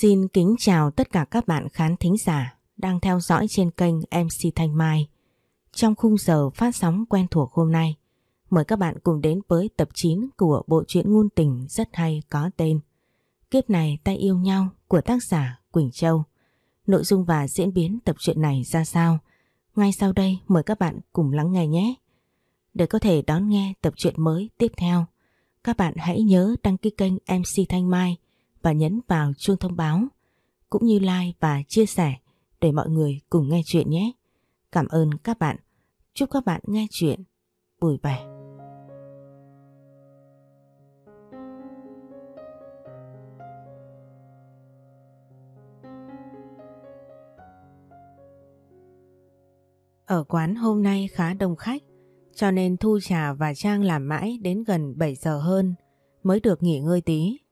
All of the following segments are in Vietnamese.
Xin kính chào tất cả các bạn khán thính giả đang theo dõi trên kênh MC Thanh Mai. Trong khung giờ phát sóng quen thuộc hôm nay, mời các bạn cùng đến với tập 9 của bộ truyện ngôn tình rất hay có tên Kiếp này ta yêu nhau của tác giả Quỳnh Châu. Nội dung và diễn biến tập truyện này ra sao? Ngay sau đây mời các bạn cùng lắng nghe nhé. Để có thể đón nghe tập truyện mới tiếp theo, các bạn hãy nhớ đăng ký kênh MC Thanh Mai và nhấn vào chuông thông báo, cũng như like và chia sẻ để mọi người cùng nghe chuyện nhé. Cảm ơn các bạn. Chúc các bạn nghe chuyện vui vẻ. Ở quán hôm nay khá đông khách, cho nên Thu Trà và Trang làm mãi đến gần 7 giờ hơn mới được nghỉ ngơi tí.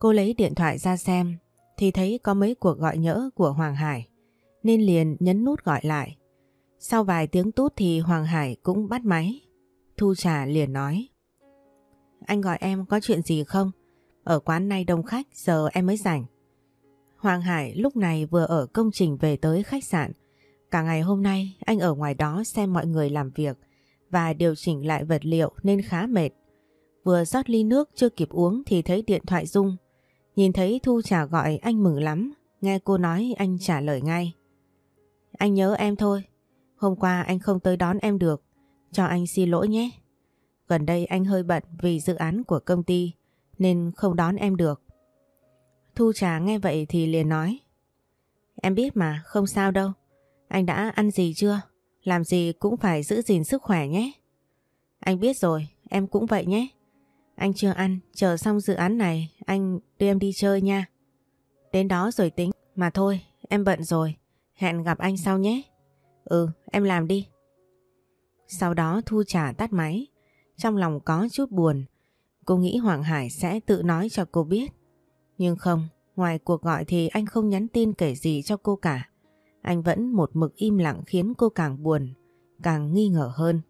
Cô lấy điện thoại ra xem, thì thấy có mấy cuộc gọi nhỡ của Hoàng Hải, nên liền nhấn nút gọi lại. Sau vài tiếng tút thì Hoàng Hải cũng bắt máy. Thu Trà liền nói, Anh gọi em có chuyện gì không? Ở quán này đông khách, giờ em mới rảnh. Hoàng Hải lúc này vừa ở công trình về tới khách sạn. Cả ngày hôm nay, anh ở ngoài đó xem mọi người làm việc và điều chỉnh lại vật liệu nên khá mệt. Vừa rót ly nước, chưa kịp uống thì thấy điện thoại rung. Nhìn thấy Thu Trà gọi anh mừng lắm, nghe cô nói anh trả lời ngay. Anh nhớ em thôi, hôm qua anh không tới đón em được, cho anh xin lỗi nhé. Gần đây anh hơi bận vì dự án của công ty nên không đón em được. Thu trà nghe vậy thì liền nói Em biết mà, không sao đâu. Anh đã ăn gì chưa? Làm gì cũng phải giữ gìn sức khỏe nhé. Anh biết rồi, em cũng vậy nhé. Anh chưa ăn, chờ xong dự án này, anh đưa em đi chơi nha. Đến đó rồi tính, mà thôi, em bận rồi, hẹn gặp anh sau nhé. Ừ, em làm đi. Sau đó Thu trả tắt máy, trong lòng có chút buồn. Cô nghĩ Hoàng Hải sẽ tự nói cho cô biết. Nhưng không, ngoài cuộc gọi thì anh không nhắn tin kể gì cho cô cả. Anh vẫn một mực im lặng khiến cô càng buồn, càng nghi ngờ hơn.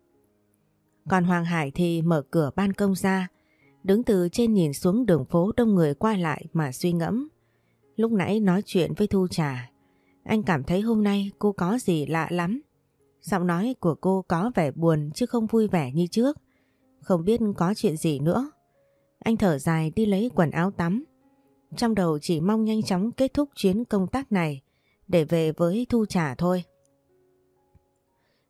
Còn Hoàng Hải thì mở cửa ban công ra, đứng từ trên nhìn xuống đường phố đông người qua lại mà suy ngẫm. Lúc nãy nói chuyện với Thu Trà, anh cảm thấy hôm nay cô có gì lạ lắm. Giọng nói của cô có vẻ buồn chứ không vui vẻ như trước. Không biết có chuyện gì nữa. Anh thở dài đi lấy quần áo tắm. Trong đầu chỉ mong nhanh chóng kết thúc chuyến công tác này để về với Thu Trà thôi.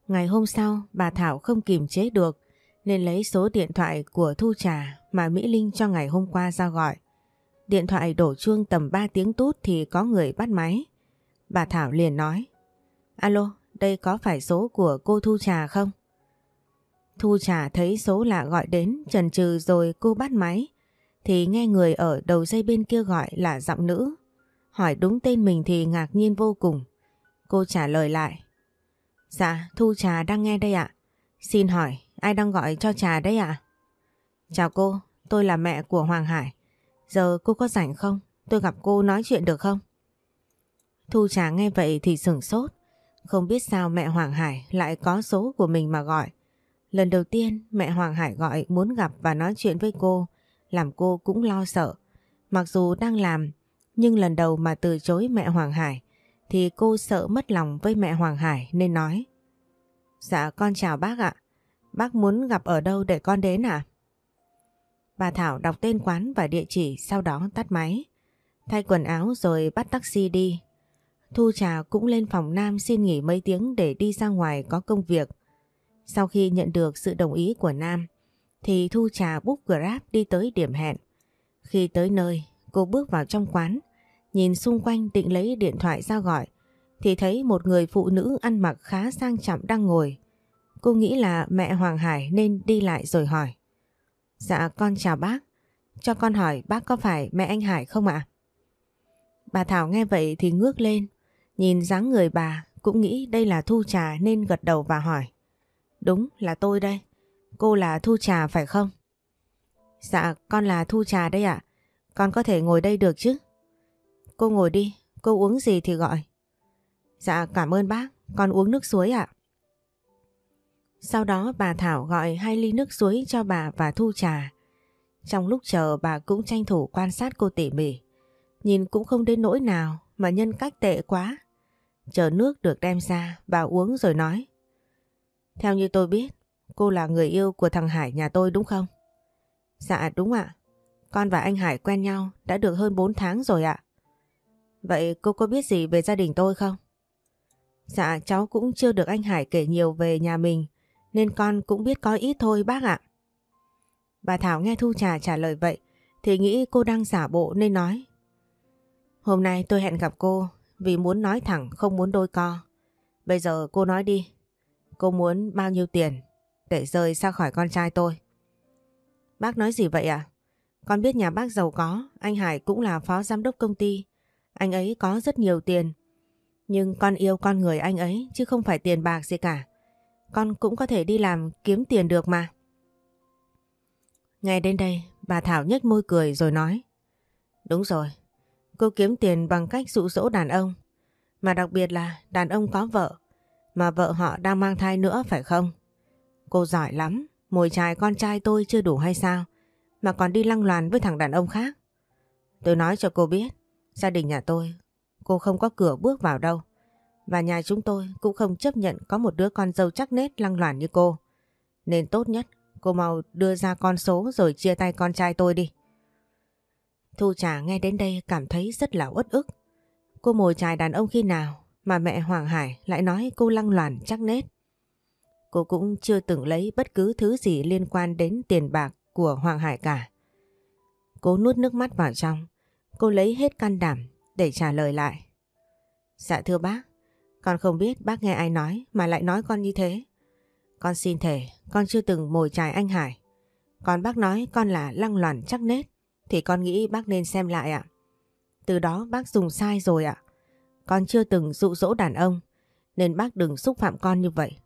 Ngày hôm sau, bà Thảo không kìm chế được nên lấy số điện thoại của Thu Trà mà Mỹ Linh cho ngày hôm qua ra gọi. Điện thoại đổ chuông tầm 3 tiếng tút thì có người bắt máy. Bà Thảo liền nói Alo, đây có phải số của cô Thu Trà không? Thu Trà thấy số lạ gọi đến chần chừ rồi cô bắt máy thì nghe người ở đầu dây bên kia gọi là giọng nữ. Hỏi đúng tên mình thì ngạc nhiên vô cùng. Cô trả lời lại. Dạ, Thu Trà đang nghe đây ạ. Xin hỏi, ai đang gọi cho Trà đấy ạ? Chào cô, tôi là mẹ của Hoàng Hải. Giờ cô có rảnh không? Tôi gặp cô nói chuyện được không? Thu Trà nghe vậy thì sửng sốt. Không biết sao mẹ Hoàng Hải lại có số của mình mà gọi. Lần đầu tiên mẹ Hoàng Hải gọi muốn gặp và nói chuyện với cô, làm cô cũng lo sợ. Mặc dù đang làm nhưng lần đầu mà từ chối mẹ Hoàng Hải thì cô sợ mất lòng với mẹ Hoàng Hải nên nói Dạ con chào bác ạ. Bác muốn gặp ở đâu để con đến à? Bà Thảo đọc tên quán và địa chỉ, sau đó tắt máy. Thay quần áo rồi bắt taxi đi. Thu Trà cũng lên phòng Nam xin nghỉ mấy tiếng để đi ra ngoài có công việc. Sau khi nhận được sự đồng ý của Nam, thì Thu Trà búc Grab đi tới điểm hẹn. Khi tới nơi, cô bước vào trong quán, Nhìn xung quanh định lấy điện thoại ra gọi, thì thấy một người phụ nữ ăn mặc khá sang trọng đang ngồi. Cô nghĩ là mẹ Hoàng Hải nên đi lại rồi hỏi. Dạ con chào bác. Cho con hỏi bác có phải mẹ anh Hải không ạ? Bà Thảo nghe vậy thì ngước lên. Nhìn dáng người bà cũng nghĩ đây là Thu Trà nên gật đầu và hỏi. Đúng là tôi đây. Cô là Thu Trà phải không? Dạ con là Thu Trà đây ạ. Con có thể ngồi đây được chứ? Cô ngồi đi, cô uống gì thì gọi. Dạ cảm ơn bác, con uống nước suối ạ. Sau đó bà Thảo gọi hai ly nước suối cho bà và thu trà. Trong lúc chờ bà cũng tranh thủ quan sát cô tỉ mỉ. Nhìn cũng không đến nỗi nào mà nhân cách tệ quá. Chờ nước được đem ra, bà uống rồi nói. Theo như tôi biết, cô là người yêu của thằng Hải nhà tôi đúng không? Dạ đúng ạ. Con và anh Hải quen nhau đã được hơn 4 tháng rồi ạ. Vậy cô có biết gì về gia đình tôi không? Dạ cháu cũng chưa được anh Hải kể nhiều về nhà mình nên con cũng biết có ít thôi bác ạ. Bà Thảo nghe Thu Trà trả lời vậy thì nghĩ cô đang giả bộ nên nói. Hôm nay tôi hẹn gặp cô vì muốn nói thẳng không muốn đôi co. Bây giờ cô nói đi. Cô muốn bao nhiêu tiền để rời xa khỏi con trai tôi? Bác nói gì vậy ạ? Con biết nhà bác giàu có, anh Hải cũng là phó giám đốc công ty. Anh ấy có rất nhiều tiền. Nhưng con yêu con người anh ấy chứ không phải tiền bạc gì cả. Con cũng có thể đi làm kiếm tiền được mà. Ngay đến đây, bà Thảo nhếch môi cười rồi nói. Đúng rồi, cô kiếm tiền bằng cách dụ dỗ đàn ông. Mà đặc biệt là đàn ông có vợ, mà vợ họ đang mang thai nữa phải không? Cô giỏi lắm, mồi chài con trai tôi chưa đủ hay sao? Mà còn đi lăng loàn với thằng đàn ông khác. Tôi nói cho cô biết, gia đình nhà tôi, cô không có cửa bước vào đâu. Và nhà chúng tôi cũng không chấp nhận có một đứa con dâu chắc nết lăng loàn như cô. Nên tốt nhất cô mau đưa ra con số rồi chia tay con trai tôi đi. Thu Trà nghe đến đây cảm thấy rất là uất ức. Cô mồi chài đàn ông khi nào mà mẹ Hoàng Hải lại nói cô lăng loàn chắc nết. Cô cũng chưa từng lấy bất cứ thứ gì liên quan đến tiền bạc của Hoàng Hải cả. Cô nuốt nước mắt vào trong. Cô lấy hết can đảm để trả lời lại. Dạ thưa bác, con không biết bác nghe ai nói mà lại nói con như thế. Con xin thề, con chưa từng mồi trài anh Hải. Còn bác nói con là lăng loàn chắc nết, thì con nghĩ bác nên xem lại ạ. Từ đó bác dùng sai rồi ạ. Con chưa từng dụ dỗ đàn ông, nên bác đừng xúc phạm con như vậy.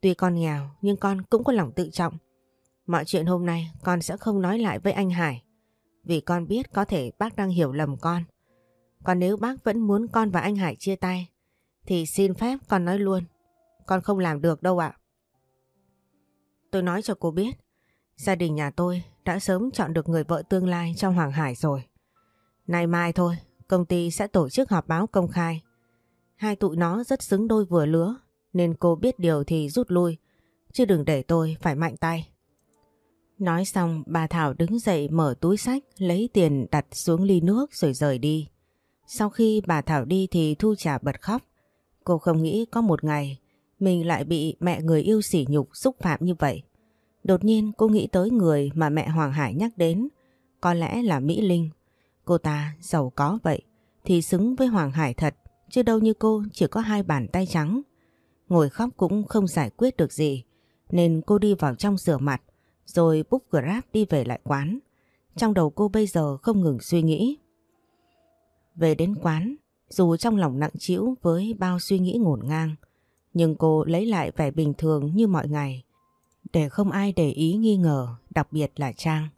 Tuy con nghèo, nhưng con cũng có lòng tự trọng. Mọi chuyện hôm nay con sẽ không nói lại với anh Hải, vì con biết có thể bác đang hiểu lầm con. Còn nếu bác vẫn muốn con và anh Hải chia tay, thì xin phép con nói luôn. Con không làm được đâu ạ. Tôi nói cho cô biết, gia đình nhà tôi đã sớm chọn được người vợ tương lai trong Hoàng Hải rồi. Nay mai thôi, công ty sẽ tổ chức họp báo công khai. Hai tụi nó rất xứng đôi vừa lứa, nên cô biết điều thì rút lui, chứ đừng để tôi phải mạnh tay. Nói xong bà Thảo đứng dậy mở túi sách lấy tiền đặt xuống ly nước rồi rời đi. Sau khi bà Thảo đi thì Thu Trà bật khóc. Cô không nghĩ có một ngày mình lại bị mẹ người yêu sỉ nhục xúc phạm như vậy. Đột nhiên cô nghĩ tới người mà mẹ Hoàng Hải nhắc đến, có lẽ là Mỹ Linh. Cô ta giàu có vậy thì xứng với Hoàng Hải thật, chứ đâu như cô chỉ có hai bàn tay trắng. Ngồi khóc cũng không giải quyết được gì, nên cô đi vào trong rửa mặt, rồi búc Grab đi về lại quán. Trong đầu cô bây giờ không ngừng suy nghĩ. Về đến quán, dù trong lòng nặng trĩu với bao suy nghĩ ngổn ngang, nhưng cô lấy lại vẻ bình thường như mọi ngày, để không ai để ý nghi ngờ, đặc biệt là Trang.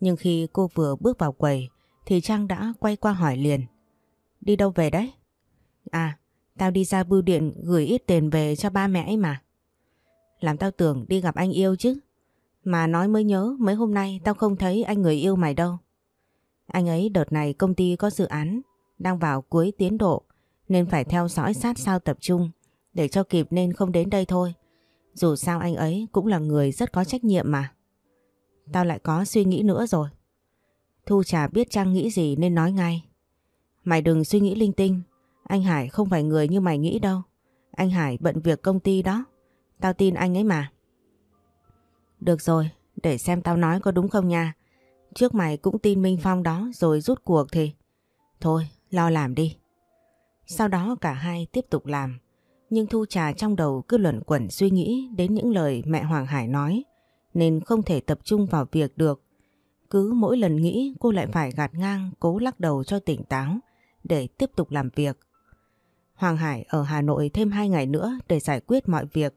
Nhưng khi cô vừa bước vào quầy, thì Trang đã quay qua hỏi liền. Đi đâu về đấy? À, tao đi ra bưu điện gửi ít tiền về cho ba mẹ ấy mà. Làm tao tưởng đi gặp anh yêu chứ. Mà nói mới nhớ mấy hôm nay tao không thấy anh người yêu mày đâu. Anh ấy đợt này công ty có dự án đang vào cuối tiến độ nên phải theo dõi sát sao tập trung để cho kịp nên không đến đây thôi. Dù sao anh ấy cũng là người rất có trách nhiệm mà. Tao lại có suy nghĩ nữa rồi. Thu chả biết Trang nghĩ gì nên nói ngay. Mày đừng suy nghĩ linh tinh. Anh Hải không phải người như mày nghĩ đâu. Anh Hải bận việc công ty đó. Tao tin anh ấy mà. Được rồi, để xem tao nói có đúng không nha. Trước mày cũng tin Minh Phong đó rồi rút cuộc thì... Thôi, lo làm đi. Sau đó cả hai tiếp tục làm. Nhưng Thu Trà trong đầu cứ luẩn quẩn suy nghĩ đến những lời mẹ Hoàng Hải nói nên không thể tập trung vào việc được. Cứ mỗi lần nghĩ cô lại phải gạt ngang cố lắc đầu cho tỉnh táo để tiếp tục làm việc. Hoàng Hải ở Hà Nội thêm 2 ngày nữa để giải quyết mọi việc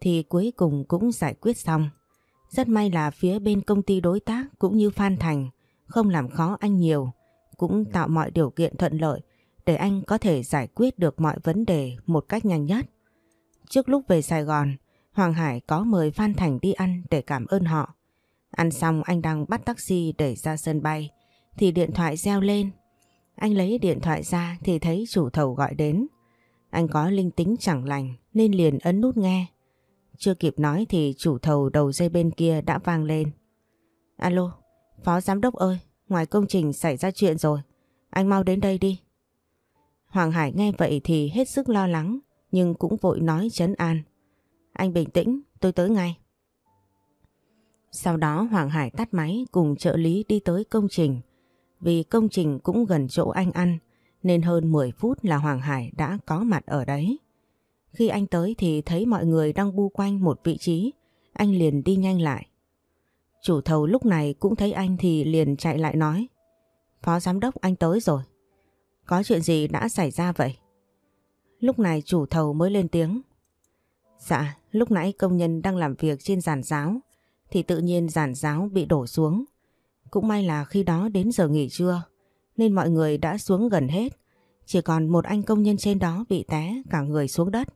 thì cuối cùng cũng giải quyết xong. Rất may là phía bên công ty đối tác cũng như Phan Thành không làm khó anh nhiều, cũng tạo mọi điều kiện thuận lợi để anh có thể giải quyết được mọi vấn đề một cách nhanh nhất. Trước lúc về Sài Gòn, Hoàng Hải có mời Phan Thành đi ăn để cảm ơn họ. Ăn xong anh đang bắt taxi để ra sân bay thì điện thoại reo lên. Anh lấy điện thoại ra thì thấy chủ thầu gọi đến. Anh có linh tính chẳng lành nên liền ấn nút nghe. Chưa kịp nói thì chủ thầu đầu dây bên kia đã vang lên. Alo, Phó Giám đốc ơi, ngoài công trình xảy ra chuyện rồi. Anh mau đến đây đi. Hoàng Hải nghe vậy thì hết sức lo lắng nhưng cũng vội nói chấn an. Anh bình tĩnh, tôi tới ngay. Sau đó Hoàng Hải tắt máy cùng trợ lý đi tới công trình. Vì công trình cũng gần chỗ anh ăn nên hơn 10 phút là Hoàng Hải đã có mặt ở đấy. Khi anh tới thì thấy mọi người đang bu quanh một vị trí, anh liền đi nhanh lại. Chủ thầu lúc này cũng thấy anh thì liền chạy lại nói. Phó giám đốc anh tới rồi. Có chuyện gì đã xảy ra vậy? Lúc này chủ thầu mới lên tiếng. Dạ, lúc nãy công nhân đang làm việc trên giàn giáo thì tự nhiên giàn giáo bị đổ xuống. Cũng may là khi đó đến giờ nghỉ trưa nên mọi người đã xuống gần hết. Chỉ còn một anh công nhân trên đó bị té cả người xuống đất.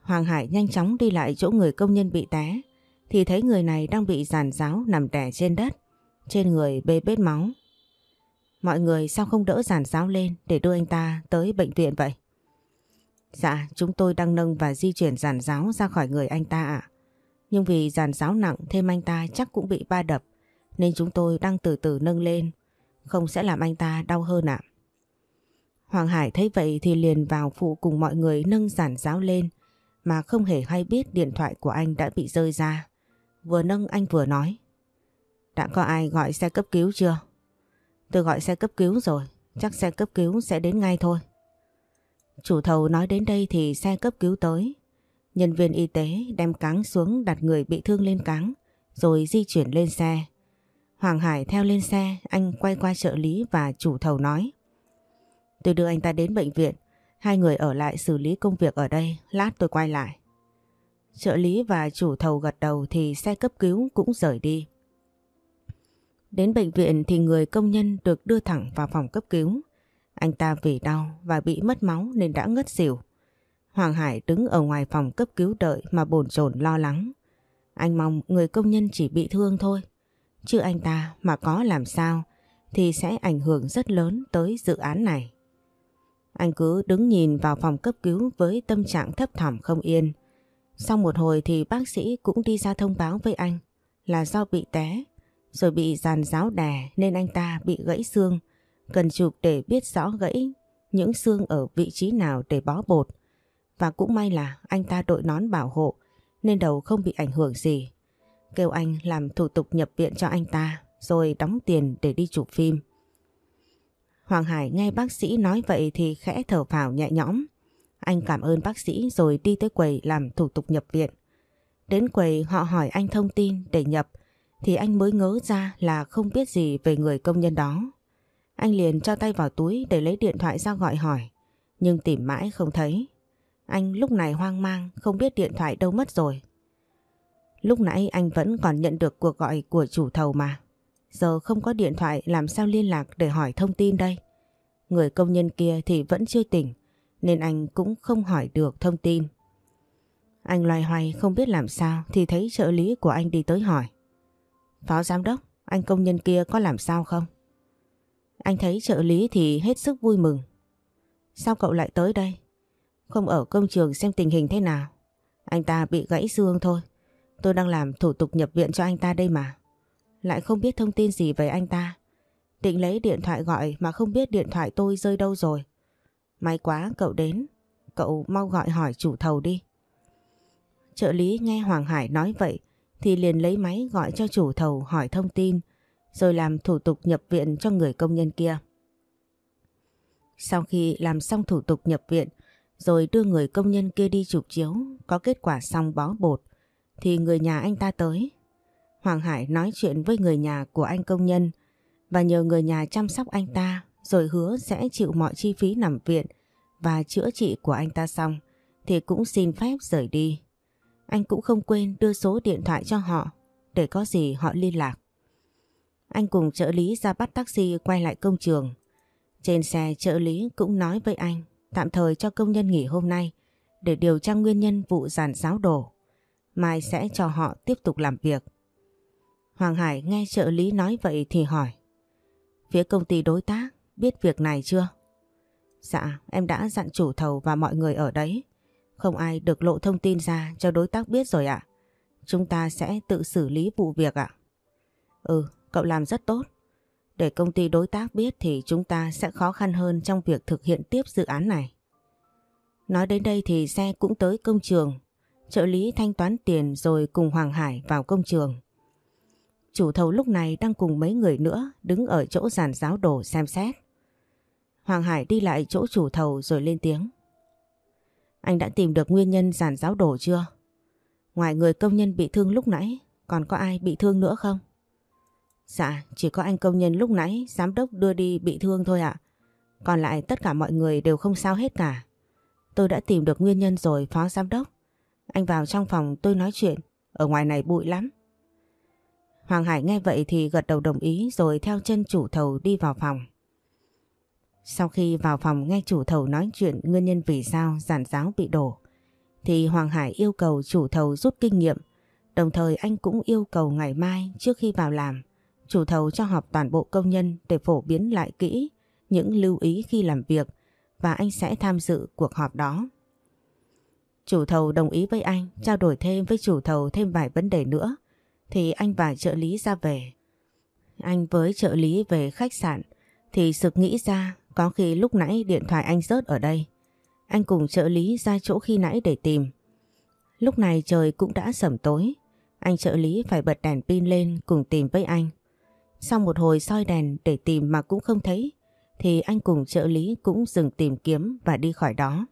Hoàng Hải nhanh chóng đi lại chỗ người công nhân bị té thì thấy người này đang bị giàn giáo nằm đè trên đất, trên người bê bết máu. Mọi người sao không đỡ giàn giáo lên để đưa anh ta tới bệnh viện vậy? Dạ, chúng tôi đang nâng và di chuyển giàn giáo ra khỏi người anh ta ạ. Nhưng vì giàn giáo nặng thêm anh ta chắc cũng bị ba đập nên chúng tôi đang từ từ nâng lên. Không sẽ làm anh ta đau hơn ạ. Hoàng Hải thấy vậy thì liền vào phụ cùng mọi người nâng giàn giáo lên mà không hề hay biết điện thoại của anh đã bị rơi ra. Vừa nâng anh vừa nói. Đã có ai gọi xe cấp cứu chưa? Tôi gọi xe cấp cứu rồi, chắc xe cấp cứu sẽ đến ngay thôi. Chủ thầu nói đến đây thì xe cấp cứu tới. Nhân viên y tế đem cáng xuống đặt người bị thương lên cáng rồi di chuyển lên xe. Hoàng Hải theo lên xe, anh quay qua trợ lý và chủ thầu nói. Tôi đưa anh ta đến bệnh viện, hai người ở lại xử lý công việc ở đây, lát tôi quay lại. Trợ lý và chủ thầu gật đầu thì xe cấp cứu cũng rời đi. Đến bệnh viện thì người công nhân được đưa thẳng vào phòng cấp cứu. Anh ta vì đau và bị mất máu nên đã ngất xỉu. Hoàng Hải đứng ở ngoài phòng cấp cứu đợi mà bồn chồn lo lắng. Anh mong người công nhân chỉ bị thương thôi. Chứ anh ta mà có làm sao thì sẽ ảnh hưởng rất lớn tới dự án này. Anh cứ đứng nhìn vào phòng cấp cứu với tâm trạng thấp thỏm không yên. Sau một hồi thì bác sĩ cũng đi ra thông báo với anh là do bị té, rồi bị giàn giáo đè nên anh ta bị gãy xương. Cần chụp để biết rõ gãy, những xương ở vị trí nào để bó bột. Và cũng may là anh ta đội nón bảo hộ nên đầu không bị ảnh hưởng gì. Kêu anh làm thủ tục nhập viện cho anh ta, rồi đóng tiền để đi chụp phim. Hoàng Hải nghe bác sĩ nói vậy thì khẽ thở phào nhẹ nhõm. Anh cảm ơn bác sĩ rồi đi tới quầy làm thủ tục nhập viện. Đến quầy họ hỏi anh thông tin để nhập thì anh mới ngớ ra là không biết gì về người công nhân đó. Anh liền cho tay vào túi để lấy điện thoại ra gọi hỏi, nhưng tìm mãi không thấy. Anh lúc này hoang mang không biết điện thoại đâu mất rồi. Lúc nãy anh vẫn còn nhận được cuộc gọi của chủ thầu mà. Giờ không có điện thoại làm sao liên lạc để hỏi thông tin đây. Người công nhân kia thì vẫn chưa tỉnh nên anh cũng không hỏi được thông tin. Anh loay hoay không biết làm sao thì thấy trợ lý của anh đi tới hỏi. Phó giám đốc, anh công nhân kia có làm sao không? Anh thấy trợ lý thì hết sức vui mừng. Sao cậu lại tới đây? Không ở công trường xem tình hình thế nào. Anh ta bị gãy xương thôi. Tôi đang làm thủ tục nhập viện cho anh ta đây mà. Lại không biết thông tin gì về anh ta. Định lấy điện thoại gọi mà không biết điện thoại tôi rơi đâu rồi. May quá cậu đến. Cậu mau gọi hỏi chủ thầu đi. Trợ lý nghe Hoàng Hải nói vậy thì liền lấy máy gọi cho chủ thầu hỏi thông tin, rồi làm thủ tục nhập viện cho người công nhân kia. Sau khi làm xong thủ tục nhập viện, rồi đưa người công nhân kia đi chụp chiếu, có kết quả xong bó bột, thì người nhà anh ta tới. Hoàng Hải nói chuyện với người nhà của anh công nhân và nhờ người nhà chăm sóc anh ta rồi hứa sẽ chịu mọi chi phí nằm viện và chữa trị của anh ta xong, thì cũng xin phép rời đi. Anh cũng không quên đưa số điện thoại cho họ để có gì họ liên lạc. Anh cùng trợ lý ra bắt taxi quay lại công trường. Trên xe, trợ lý cũng nói với anh, tạm thời cho công nhân nghỉ hôm nay để điều tra nguyên nhân vụ giàn giáo đổ. Mai sẽ cho họ tiếp tục làm việc. Hoàng Hải nghe trợ lý nói vậy thì hỏi. Phía công ty đối tác biết việc này chưa? Dạ, em đã dặn chủ thầu và mọi người ở đấy. Không ai được lộ thông tin ra cho đối tác biết rồi ạ. Chúng ta sẽ tự xử lý vụ việc ạ. Ừ, cậu làm rất tốt. Để công ty đối tác biết thì chúng ta sẽ khó khăn hơn trong việc thực hiện tiếp dự án này. Nói đến đây thì xe cũng tới công trường. Trợ lý thanh toán tiền rồi cùng Hoàng Hải vào công trường. Chủ thầu lúc này đang cùng mấy người nữa đứng ở chỗ giàn giáo đổ xem xét. Hoàng Hải đi lại chỗ chủ thầu rồi lên tiếng. Anh đã tìm được nguyên nhân giàn giáo đổ chưa? Ngoài người công nhân bị thương lúc nãy, còn có ai bị thương nữa không? Dạ, chỉ có anh công nhân lúc nãy giám đốc đưa đi bị thương thôi ạ. Còn lại tất cả mọi người đều không sao hết cả. Tôi đã tìm được nguyên nhân rồi phó giám đốc. Anh vào trong phòng tôi nói chuyện, ở ngoài này bụi lắm. Hoàng Hải nghe vậy thì gật đầu đồng ý rồi theo chân chủ thầu đi vào phòng. Sau khi vào phòng nghe chủ thầu nói chuyện nguyên nhân vì sao giàn giáo bị đổ, thì Hoàng Hải yêu cầu chủ thầu rút kinh nghiệm, đồng thời anh cũng yêu cầu ngày mai trước khi vào làm, chủ thầu cho họp toàn bộ công nhân để phổ biến lại kỹ những lưu ý khi làm việc và anh sẽ tham dự cuộc họp đó. Chủ thầu đồng ý với anh, trao đổi thêm với chủ thầu thêm vài vấn đề nữa, thì anh và trợ lý ra về. Anh với trợ lý về khách sạn thì sực nghĩ ra có khi lúc nãy điện thoại anh rớt ở đây. Anh cùng trợ lý ra chỗ khi nãy để tìm. Lúc này trời cũng đã sẩm tối. Anh trợ lý phải bật đèn pin lên cùng tìm với anh. Sau một hồi soi đèn để tìm mà cũng không thấy, thì anh cùng trợ lý cũng dừng tìm kiếm và đi khỏi đó.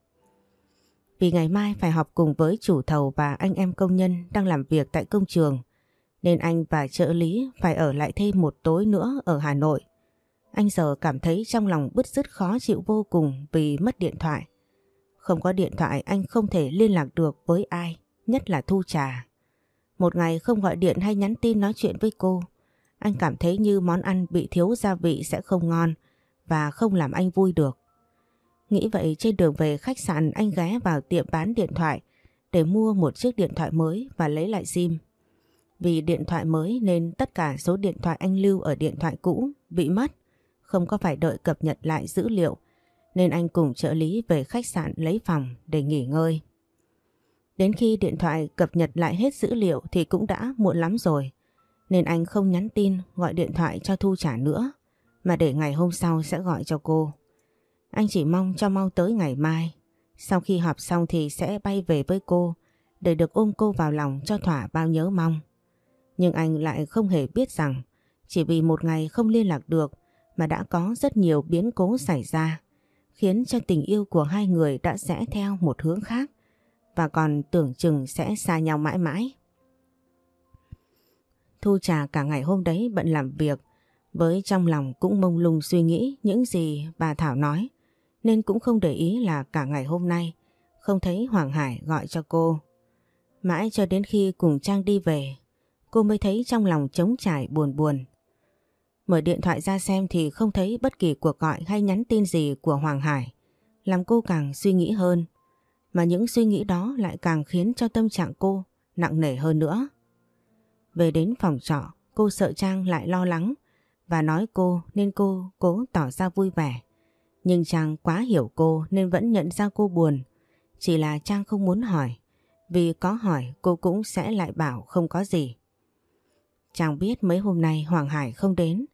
Vì ngày mai phải họp cùng với chủ thầu và anh em công nhân đang làm việc tại công trường, nên anh và trợ lý phải ở lại thêm một tối nữa ở Hà Nội. Anh giờ cảm thấy trong lòng bứt rứt khó chịu vô cùng vì mất điện thoại. Không có điện thoại anh không thể liên lạc được với ai, nhất là Thu Trà. Một ngày không gọi điện hay nhắn tin nói chuyện với cô, anh cảm thấy như món ăn bị thiếu gia vị sẽ không ngon và không làm anh vui được. Nghĩ vậy trên đường về khách sạn anh ghé vào tiệm bán điện thoại để mua một chiếc điện thoại mới và lấy lại SIM. Vì điện thoại mới nên tất cả số điện thoại anh lưu ở điện thoại cũ bị mất, không có phải đợi cập nhật lại dữ liệu, nên anh cùng trợ lý về khách sạn lấy phòng để nghỉ ngơi. Đến khi điện thoại cập nhật lại hết dữ liệu thì cũng đã muộn lắm rồi, nên anh không nhắn tin gọi điện thoại cho Thu trả nữa, mà để ngày hôm sau sẽ gọi cho cô. Anh chỉ mong cho mau tới ngày mai, sau khi họp xong thì sẽ bay về với cô để được ôm cô vào lòng cho thỏa bao nhớ mong. Nhưng anh lại không hề biết rằng chỉ vì một ngày không liên lạc được mà đã có rất nhiều biến cố xảy ra, khiến cho tình yêu của hai người đã rẽ theo một hướng khác và còn tưởng chừng sẽ xa nhau mãi mãi. Thu trà cả ngày hôm đấy bận làm việc, với trong lòng cũng mông lung suy nghĩ những gì bà Thảo nói, nên cũng không để ý là cả ngày hôm nay không thấy Hoàng Hải gọi cho cô. Mãi cho đến khi cùng Trang đi về, cô mới thấy trong lòng trống trải buồn buồn. Mở điện thoại ra xem thì không thấy bất kỳ cuộc gọi hay nhắn tin gì của Hoàng Hải, làm cô càng suy nghĩ hơn. Mà những suy nghĩ đó lại càng khiến cho tâm trạng cô nặng nề hơn nữa. Về đến phòng trọ, cô sợ Trang lại lo lắng và nói cô nên cô cố tỏ ra vui vẻ. Nhưng Trang quá hiểu cô nên vẫn nhận ra cô buồn. Chỉ là Trang không muốn hỏi, vì có hỏi cô cũng sẽ lại bảo không có gì. Trang biết mấy hôm nay Hoàng Hải không đến,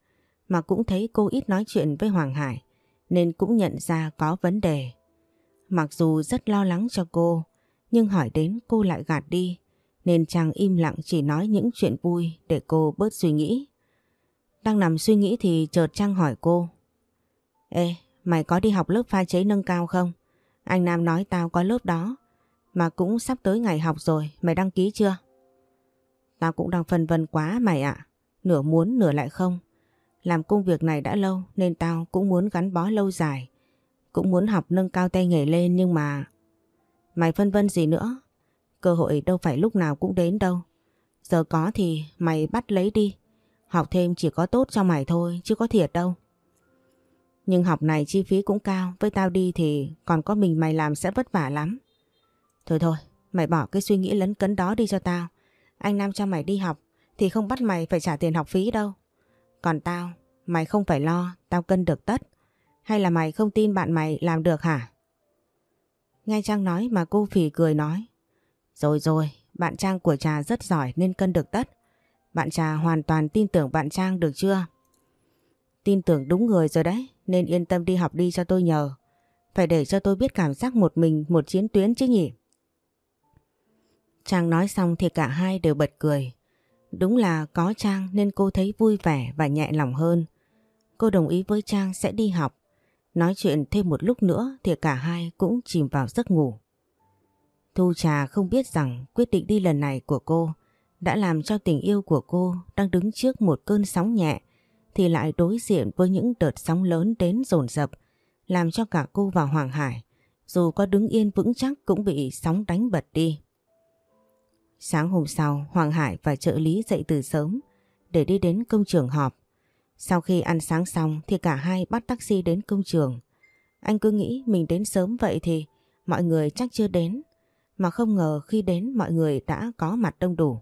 mà cũng thấy cô ít nói chuyện với Hoàng Hải, nên cũng nhận ra có vấn đề. Mặc dù rất lo lắng cho cô, nhưng hỏi đến cô lại gạt đi, nên chàng im lặng chỉ nói những chuyện vui để cô bớt suy nghĩ. Đang nằm suy nghĩ thì chợt Trang hỏi cô. Ê, mày có đi học lớp pha chế nâng cao không? Anh Nam nói tao có lớp đó, mà cũng sắp tới ngày học rồi, mày đăng ký chưa? Tao cũng đang phân vân quá mày ạ. Nửa muốn nửa lại không. Làm công việc này đã lâu nên tao cũng muốn gắn bó lâu dài. Cũng muốn học nâng cao tay nghề lên nhưng mà... Mày phân vân gì nữa? Cơ hội đâu phải lúc nào cũng đến đâu. Giờ có thì mày bắt lấy đi. Học thêm chỉ có tốt cho mày thôi chứ có thiệt đâu. Nhưng học này chi phí cũng cao. Với tao đi thì còn có mình mày làm sẽ vất vả lắm. Thôi thôi, mày bỏ cái suy nghĩ lấn cấn đó đi cho tao. Anh Nam cho mày đi học thì không bắt mày phải trả tiền học phí đâu. Còn tao, mày không phải lo, tao cân được tất. Hay là mày không tin bạn mày làm được hả? Nghe Trang nói mà cô phỉ cười nói. Rồi rồi, bạn Trang của trà rất giỏi nên cân được tất. Bạn trà hoàn toàn tin tưởng bạn Trang được chưa? Tin tưởng đúng người rồi đấy, nên yên tâm đi học đi cho tôi nhờ. Phải để cho tôi biết cảm giác một mình một chiến tuyến chứ nhỉ? Trang nói xong thì cả hai đều bật cười. Đúng là có Trang nên cô thấy vui vẻ và nhẹ lòng hơn. Cô đồng ý với Trang sẽ đi học. Nói chuyện thêm một lúc nữa thì cả hai cũng chìm vào giấc ngủ. Thu Trà không biết rằng quyết định đi lần này của cô đã làm cho tình yêu của cô đang đứng trước một cơn sóng nhẹ, thì lại đối diện với những đợt sóng lớn đến dồn dập, làm cho cả cô và Hoàng Hải dù có đứng yên vững chắc cũng bị sóng đánh bật đi. Sáng hôm sau, Hoàng Hải và trợ lý dậy từ sớm để đi đến công trường họp. Sau khi ăn sáng xong thì cả hai bắt taxi đến công trường. Anh cứ nghĩ mình đến sớm vậy thì mọi người chắc chưa đến, mà không ngờ khi đến mọi người đã có mặt đông đủ.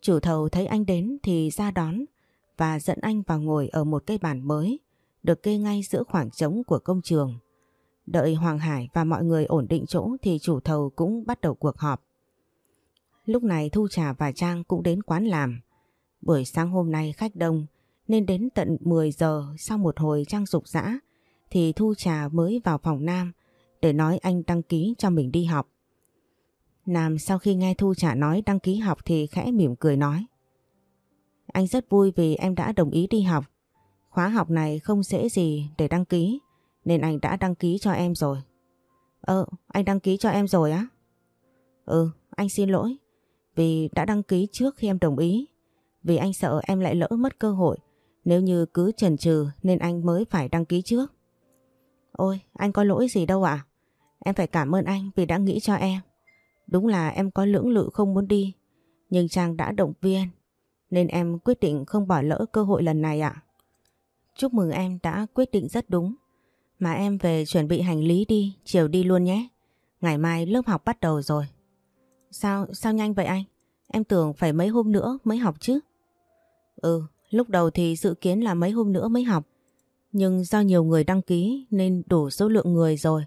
Chủ thầu thấy anh đến thì ra đón và dẫn anh vào ngồi ở một cây bàn mới, được kê ngay giữa khoảng trống của công trường. Đợi Hoàng Hải và mọi người ổn định chỗ thì chủ thầu cũng bắt đầu cuộc họp. Lúc này Thu Trà và Trang cũng đến quán làm. Buổi sáng hôm nay khách đông nên đến tận 10 giờ sau một hồi Trang dục dã thì Thu Trà mới vào phòng Nam để nói anh đăng ký cho mình đi học. Nam sau khi nghe Thu Trà nói đăng ký học thì khẽ mỉm cười nói. Anh rất vui vì em đã đồng ý đi học. Khóa học này không dễ gì để đăng ký nên anh đã đăng ký cho em rồi. Ờ, anh đăng ký cho em rồi á? Ừ, anh xin lỗi vì đã đăng ký trước khi em đồng ý. Vì anh sợ em lại lỡ mất cơ hội nếu như cứ chần chừ nên anh mới phải đăng ký trước. Ôi, anh có lỗi gì đâu ạ? Em phải cảm ơn anh vì đã nghĩ cho em. Đúng là em có lưỡng lự không muốn đi, nhưng Trang đã động viên, nên em quyết định không bỏ lỡ cơ hội lần này ạ. Chúc mừng em đã quyết định rất đúng. Mà em về chuẩn bị hành lý đi, chiều đi luôn nhé. Ngày mai lớp học bắt đầu rồi. Sao, sao nhanh vậy anh? Em tưởng phải mấy hôm nữa mới học chứ. Ừ, lúc đầu thì dự kiến là mấy hôm nữa mới học. Nhưng do nhiều người đăng ký nên đủ số lượng người rồi.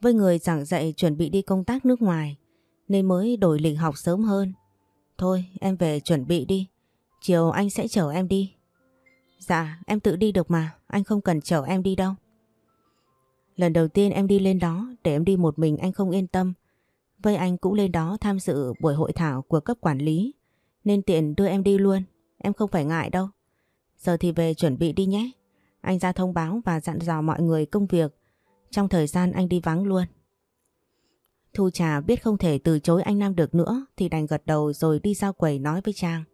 Với người giảng dạy chuẩn bị đi công tác nước ngoài nên mới đổi lịch học sớm hơn. Thôi em về chuẩn bị đi, chiều anh sẽ chở em đi. Dạ em tự đi được mà, anh không cần chở em đi đâu. Lần đầu tiên em đi lên đó để em đi một mình anh không yên tâm. Với anh cũng lên đó tham dự buổi hội thảo của cấp quản lý nên tiện đưa em đi luôn, em không phải ngại đâu. Giờ thì về chuẩn bị đi nhé. Anh ra thông báo và dặn dò mọi người công việc trong thời gian anh đi vắng luôn. Thu Trà biết không thể từ chối anh Nam được nữa thì đành gật đầu rồi đi ra quầy nói với Trang.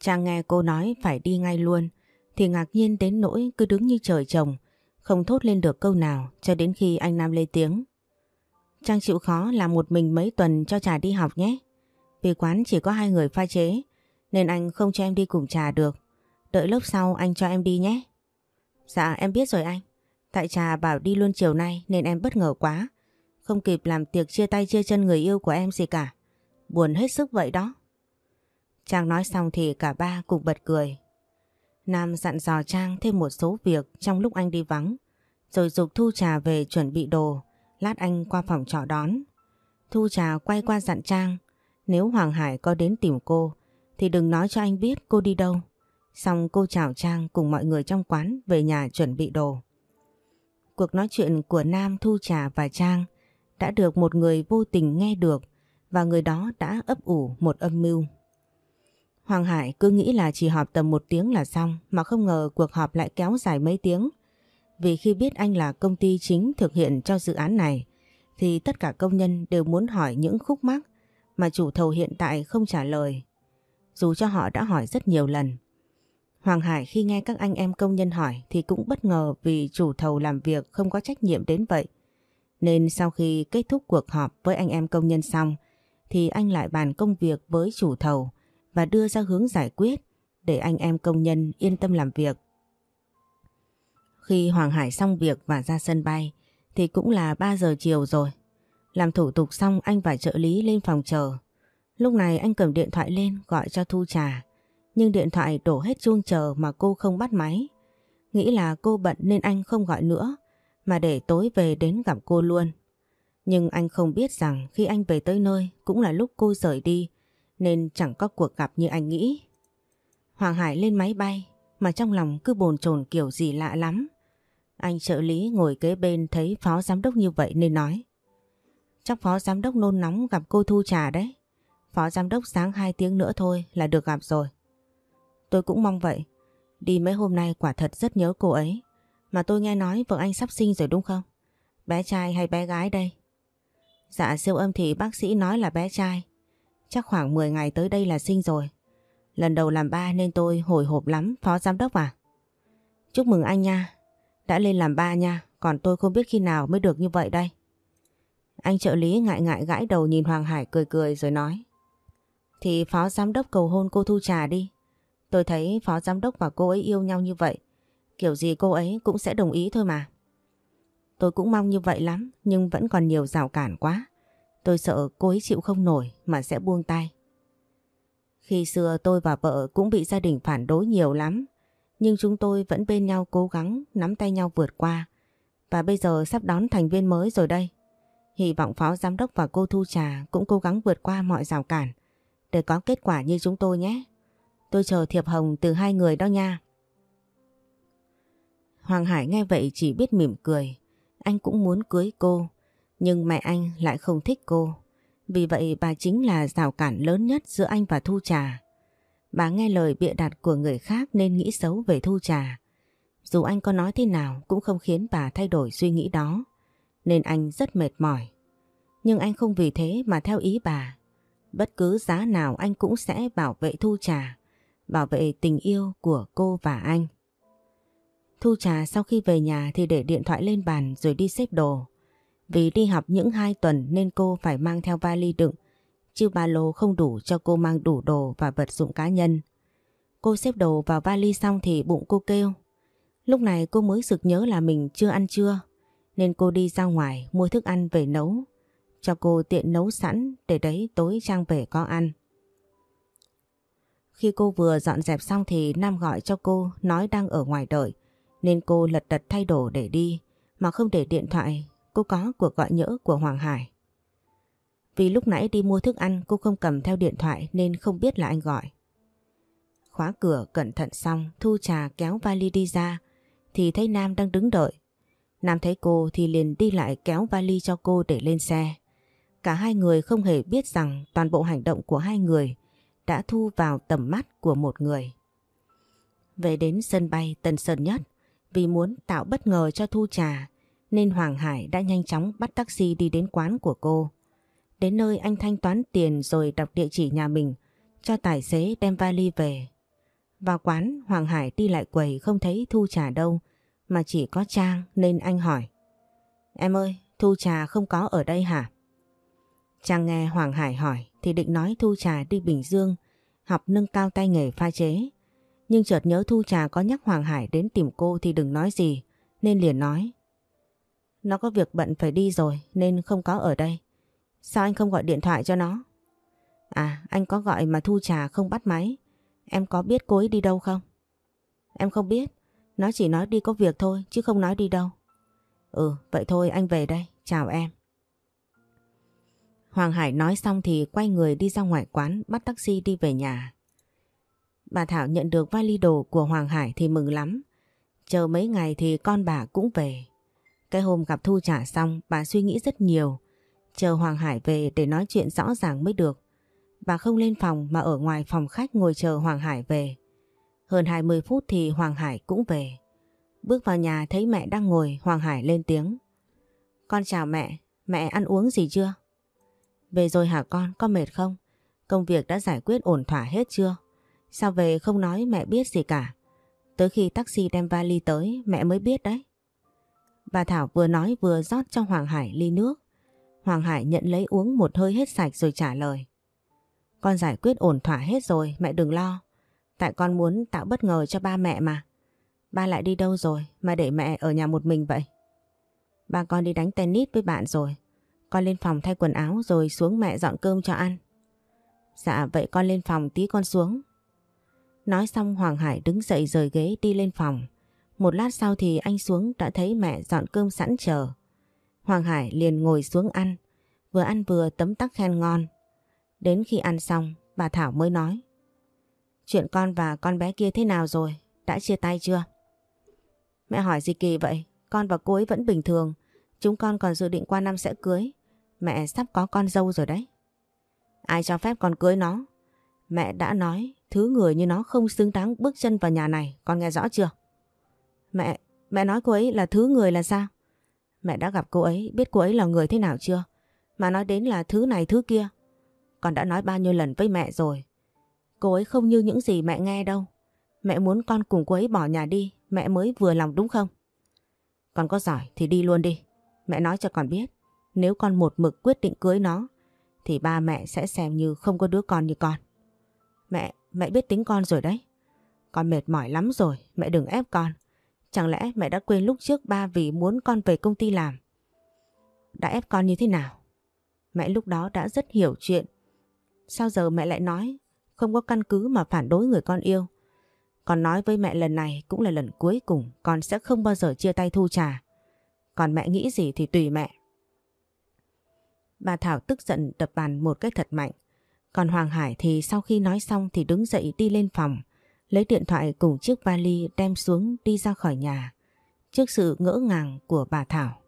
Trang nghe cô nói phải đi ngay luôn thì ngạc nhiên đến nỗi cứ đứng như trời trồng không thốt lên được câu nào cho đến khi anh Nam lên tiếng. Trang chịu khó làm một mình mấy tuần cho Trà đi học nhé. Vì quán chỉ có hai người pha chế, nên anh không cho em đi cùng Trà được. Đợi lớp sau anh cho em đi nhé. Dạ em biết rồi anh. Tại Trà bảo đi luôn chiều nay nên em bất ngờ quá. Không kịp làm tiệc chia tay chia chân người yêu của em gì cả. Buồn hết sức vậy đó. Trang nói xong thì cả ba cùng bật cười. Nam dặn dò Trang thêm một số việc trong lúc anh đi vắng. Rồi dục Thu Trà về chuẩn bị đồ. Lát anh qua phòng trọ đón. Thu Trà quay qua dặn Trang. Nếu Hoàng Hải có đến tìm cô thì đừng nói cho anh biết cô đi đâu. Xong cô chào Trang cùng mọi người trong quán về nhà chuẩn bị đồ. Cuộc nói chuyện của Nam, Thu Trà và Trang đã được một người vô tình nghe được và người đó đã ấp ủ một âm mưu. Hoàng Hải cứ nghĩ là chỉ họp tầm một tiếng là xong mà không ngờ cuộc họp lại kéo dài mấy tiếng. Vì khi biết anh là công ty chính thực hiện cho dự án này, thì tất cả công nhân đều muốn hỏi những khúc mắc mà chủ thầu hiện tại không trả lời. Dù cho họ đã hỏi rất nhiều lần. Hoàng Hải khi nghe các anh em công nhân hỏi thì cũng bất ngờ vì chủ thầu làm việc không có trách nhiệm đến vậy. Nên sau khi kết thúc cuộc họp với anh em công nhân xong, thì anh lại bàn công việc với chủ thầu và đưa ra hướng giải quyết để anh em công nhân yên tâm làm việc. Khi Hoàng Hải xong việc và ra sân bay, thì cũng là 3 giờ chiều rồi. Làm thủ tục xong, anh và trợ lý lên phòng chờ. Lúc này anh cầm điện thoại lên, gọi cho Thu Trà nhưng điện thoại đổ hết chuông chờ mà cô không bắt máy. Nghĩ là cô bận nên anh không gọi nữa, mà để tối về đến gặp cô luôn. Nhưng anh không biết rằng khi anh về tới nơi cũng là lúc cô rời đi, nên chẳng có cuộc gặp như anh nghĩ. Hoàng Hải lên máy bay, mà trong lòng cứ bồn chồn kiểu gì lạ lắm. Anh trợ lý ngồi kế bên thấy phó giám đốc như vậy nên nói. Chắc phó giám đốc nôn nóng gặp cô Thu Trà đấy. Phó giám đốc sáng 2 tiếng nữa thôi là được gặp rồi. Tôi cũng mong vậy. Đi mấy hôm nay quả thật rất nhớ cô ấy. Mà tôi nghe nói vợ anh sắp sinh rồi đúng không? Bé trai hay bé gái đây? Dạ siêu âm thì bác sĩ nói là bé trai. Chắc khoảng 10 ngày tới đây là sinh rồi. Lần đầu làm ba nên tôi hồi hộp lắm, phó giám đốc à? Chúc mừng anh nha. Đã lên làm ba nha, còn tôi không biết khi nào mới được như vậy đây. Anh trợ lý ngại ngại gãi đầu nhìn Hoàng Hải cười cười rồi nói. Thì phó giám đốc cầu hôn cô Thu Trà đi. Tôi thấy phó giám đốc và cô ấy yêu nhau như vậy. Kiểu gì cô ấy cũng sẽ đồng ý thôi mà. Tôi cũng mong như vậy lắm nhưng vẫn còn nhiều rào cản quá. Tôi sợ cô ấy chịu không nổi mà sẽ buông tay. Khi xưa tôi và vợ cũng bị gia đình phản đối nhiều lắm. Nhưng chúng tôi vẫn bên nhau cố gắng nắm tay nhau vượt qua. Và bây giờ sắp đón thành viên mới rồi đây. Hy vọng phó giám đốc và cô Thu Trà cũng cố gắng vượt qua mọi rào cản để có kết quả như chúng tôi nhé. Tôi chờ thiệp hồng từ hai người đó nha. Hoàng Hải nghe vậy chỉ biết mỉm cười. Anh cũng muốn cưới cô, nhưng mẹ anh lại không thích cô. Vì vậy bà chính là rào cản lớn nhất giữa anh và Thu Trà. Bà nghe lời bịa đặt của người khác nên nghĩ xấu về Thu Trà. Dù anh có nói thế nào cũng không khiến bà thay đổi suy nghĩ đó. Nên anh rất mệt mỏi. Nhưng anh không vì thế mà theo ý bà. Bất cứ giá nào anh cũng sẽ bảo vệ Thu Trà, bảo vệ tình yêu của cô và anh. Thu Trà sau khi về nhà thì để điện thoại lên bàn rồi đi xếp đồ. Vì đi học những hai tuần nên cô phải mang theo vali đựng, chứ ba lô không đủ cho cô mang đủ đồ và vật dụng cá nhân. Cô xếp đồ vào vali xong thì bụng cô kêu. Lúc này cô mới sực nhớ là mình chưa ăn trưa, nên cô đi ra ngoài mua thức ăn về nấu. Cho cô tiện nấu sẵn để đấy tối Trang về có ăn. Khi cô vừa dọn dẹp xong thì Nam gọi cho cô nói đang ở ngoài đợi nên cô lật đật thay đồ để đi mà không để điện thoại cô có cuộc gọi nhỡ của Hoàng Hải. Vì lúc nãy đi mua thức ăn, cô không cầm theo điện thoại nên không biết là anh gọi. Khóa cửa, cẩn thận xong, Thu Trà kéo vali đi ra, thì thấy Nam đang đứng đợi. Nam thấy cô thì liền đi lại kéo vali cho cô để lên xe. Cả hai người không hề biết rằng toàn bộ hành động của hai người đã thu vào tầm mắt của một người. Về đến sân bay Tân Sơn Nhất, vì muốn tạo bất ngờ cho Thu Trà, nên Hoàng Hải đã nhanh chóng bắt taxi đi đến quán của cô. Đến nơi anh thanh toán tiền rồi đọc địa chỉ nhà mình cho tài xế đem vali về. Vào quán Hoàng Hải đi lại quầy không thấy Thu Trà đâu mà chỉ có Trang nên anh hỏi. Em ơi, Thu Trà không có ở đây hả? Trang nghe Hoàng Hải hỏi thì định nói Thu Trà đi Bình Dương học nâng cao tay nghề pha chế. Nhưng chợt nhớ Thu Trà có nhắc Hoàng Hải đến tìm cô thì đừng nói gì nên liền nói. Nó có việc bận phải đi rồi nên không có ở đây. Sao anh không gọi điện thoại cho nó? À anh có gọi mà Thu Trà không bắt máy. Em có biết cô ấy đi đâu không? Em không biết. Nó chỉ nói đi có việc thôi, chứ không nói đi đâu. Ừ vậy thôi, anh về đây. Chào em. Hoàng Hải nói xong thì quay người đi ra ngoài quán, bắt taxi đi về nhà. Bà Thảo nhận được vali đồ của Hoàng Hải thì mừng lắm. Chờ mấy ngày thì con bà cũng về. Cái hôm gặp Thu trả xong, bà suy nghĩ rất nhiều. Chờ Hoàng Hải về để nói chuyện rõ ràng mới được. Bà không lên phòng mà ở ngoài phòng khách ngồi chờ Hoàng Hải về. Hơn 20 phút thì Hoàng Hải cũng về. Bước vào nhà thấy mẹ đang ngồi Hoàng Hải lên tiếng. Con chào mẹ, mẹ ăn uống gì chưa? Về rồi hả con, có mệt không? Công việc đã giải quyết ổn thỏa hết chưa? Sao về không nói mẹ biết gì cả? Tới khi taxi đem vali tới mẹ mới biết đấy. Bà Thảo vừa nói vừa rót cho Hoàng Hải ly nước. Hoàng Hải nhận lấy uống một hơi hết sạch rồi trả lời. Con giải quyết ổn thỏa hết rồi, mẹ đừng lo. Tại con muốn tạo bất ngờ cho ba mẹ mà. Ba lại đi đâu rồi mà để mẹ ở nhà một mình vậy? Ba con đi đánh tennis với bạn rồi. Con lên phòng thay quần áo rồi xuống mẹ dọn cơm cho ăn. Dạ vậy con lên phòng tí con xuống. Nói xong Hoàng Hải đứng dậy rời ghế đi lên phòng. Một lát sau thì anh xuống đã thấy mẹ dọn cơm sẵn chờ. Hoàng Hải liền ngồi xuống ăn, vừa ăn vừa tấm tắc khen ngon. Đến khi ăn xong, bà Thảo mới nói. Chuyện con và con bé kia thế nào rồi? Đã chia tay chưa? Mẹ hỏi gì kỳ vậy? Con và cô ấy vẫn bình thường. Chúng con còn dự định qua năm sẽ cưới. Mẹ sắp có con dâu rồi đấy. Ai cho phép con cưới nó? Mẹ đã nói thứ người như nó không xứng đáng bước chân vào nhà này. Con nghe rõ chưa? Mẹ, mẹ nói cô ấy là thứ người là sao? Mẹ đã gặp cô ấy, biết cô ấy là người thế nào chưa? Mà nói đến là thứ này thứ kia. Con đã nói bao nhiêu lần với mẹ rồi. Cô ấy không như những gì mẹ nghe đâu. Mẹ muốn con cùng cô ấy bỏ nhà đi, mẹ mới vừa lòng đúng không? Con có giỏi thì đi luôn đi. Mẹ nói cho con biết, nếu con một mực quyết định cưới nó, thì ba mẹ sẽ xem như không có đứa con như con. Mẹ, mẹ biết tính con rồi đấy. Con mệt mỏi lắm rồi, mẹ đừng ép con. Chẳng lẽ mẹ đã quên lúc trước ba vì muốn con về công ty làm? Đã ép con như thế nào? Mẹ lúc đó đã rất hiểu chuyện. Sao giờ mẹ lại nói không có căn cứ mà phản đối người con yêu? Con nói với mẹ lần này cũng là lần cuối cùng con sẽ không bao giờ chia tay thu trà. Còn mẹ nghĩ gì thì tùy mẹ. Bà Thảo tức giận đập bàn một cái thật mạnh. Còn Hoàng Hải thì sau khi nói xong thì đứng dậy đi lên phòng. Lấy điện thoại cùng chiếc vali đem xuống đi ra khỏi nhà. Trước sự ngỡ ngàng của bà Thảo.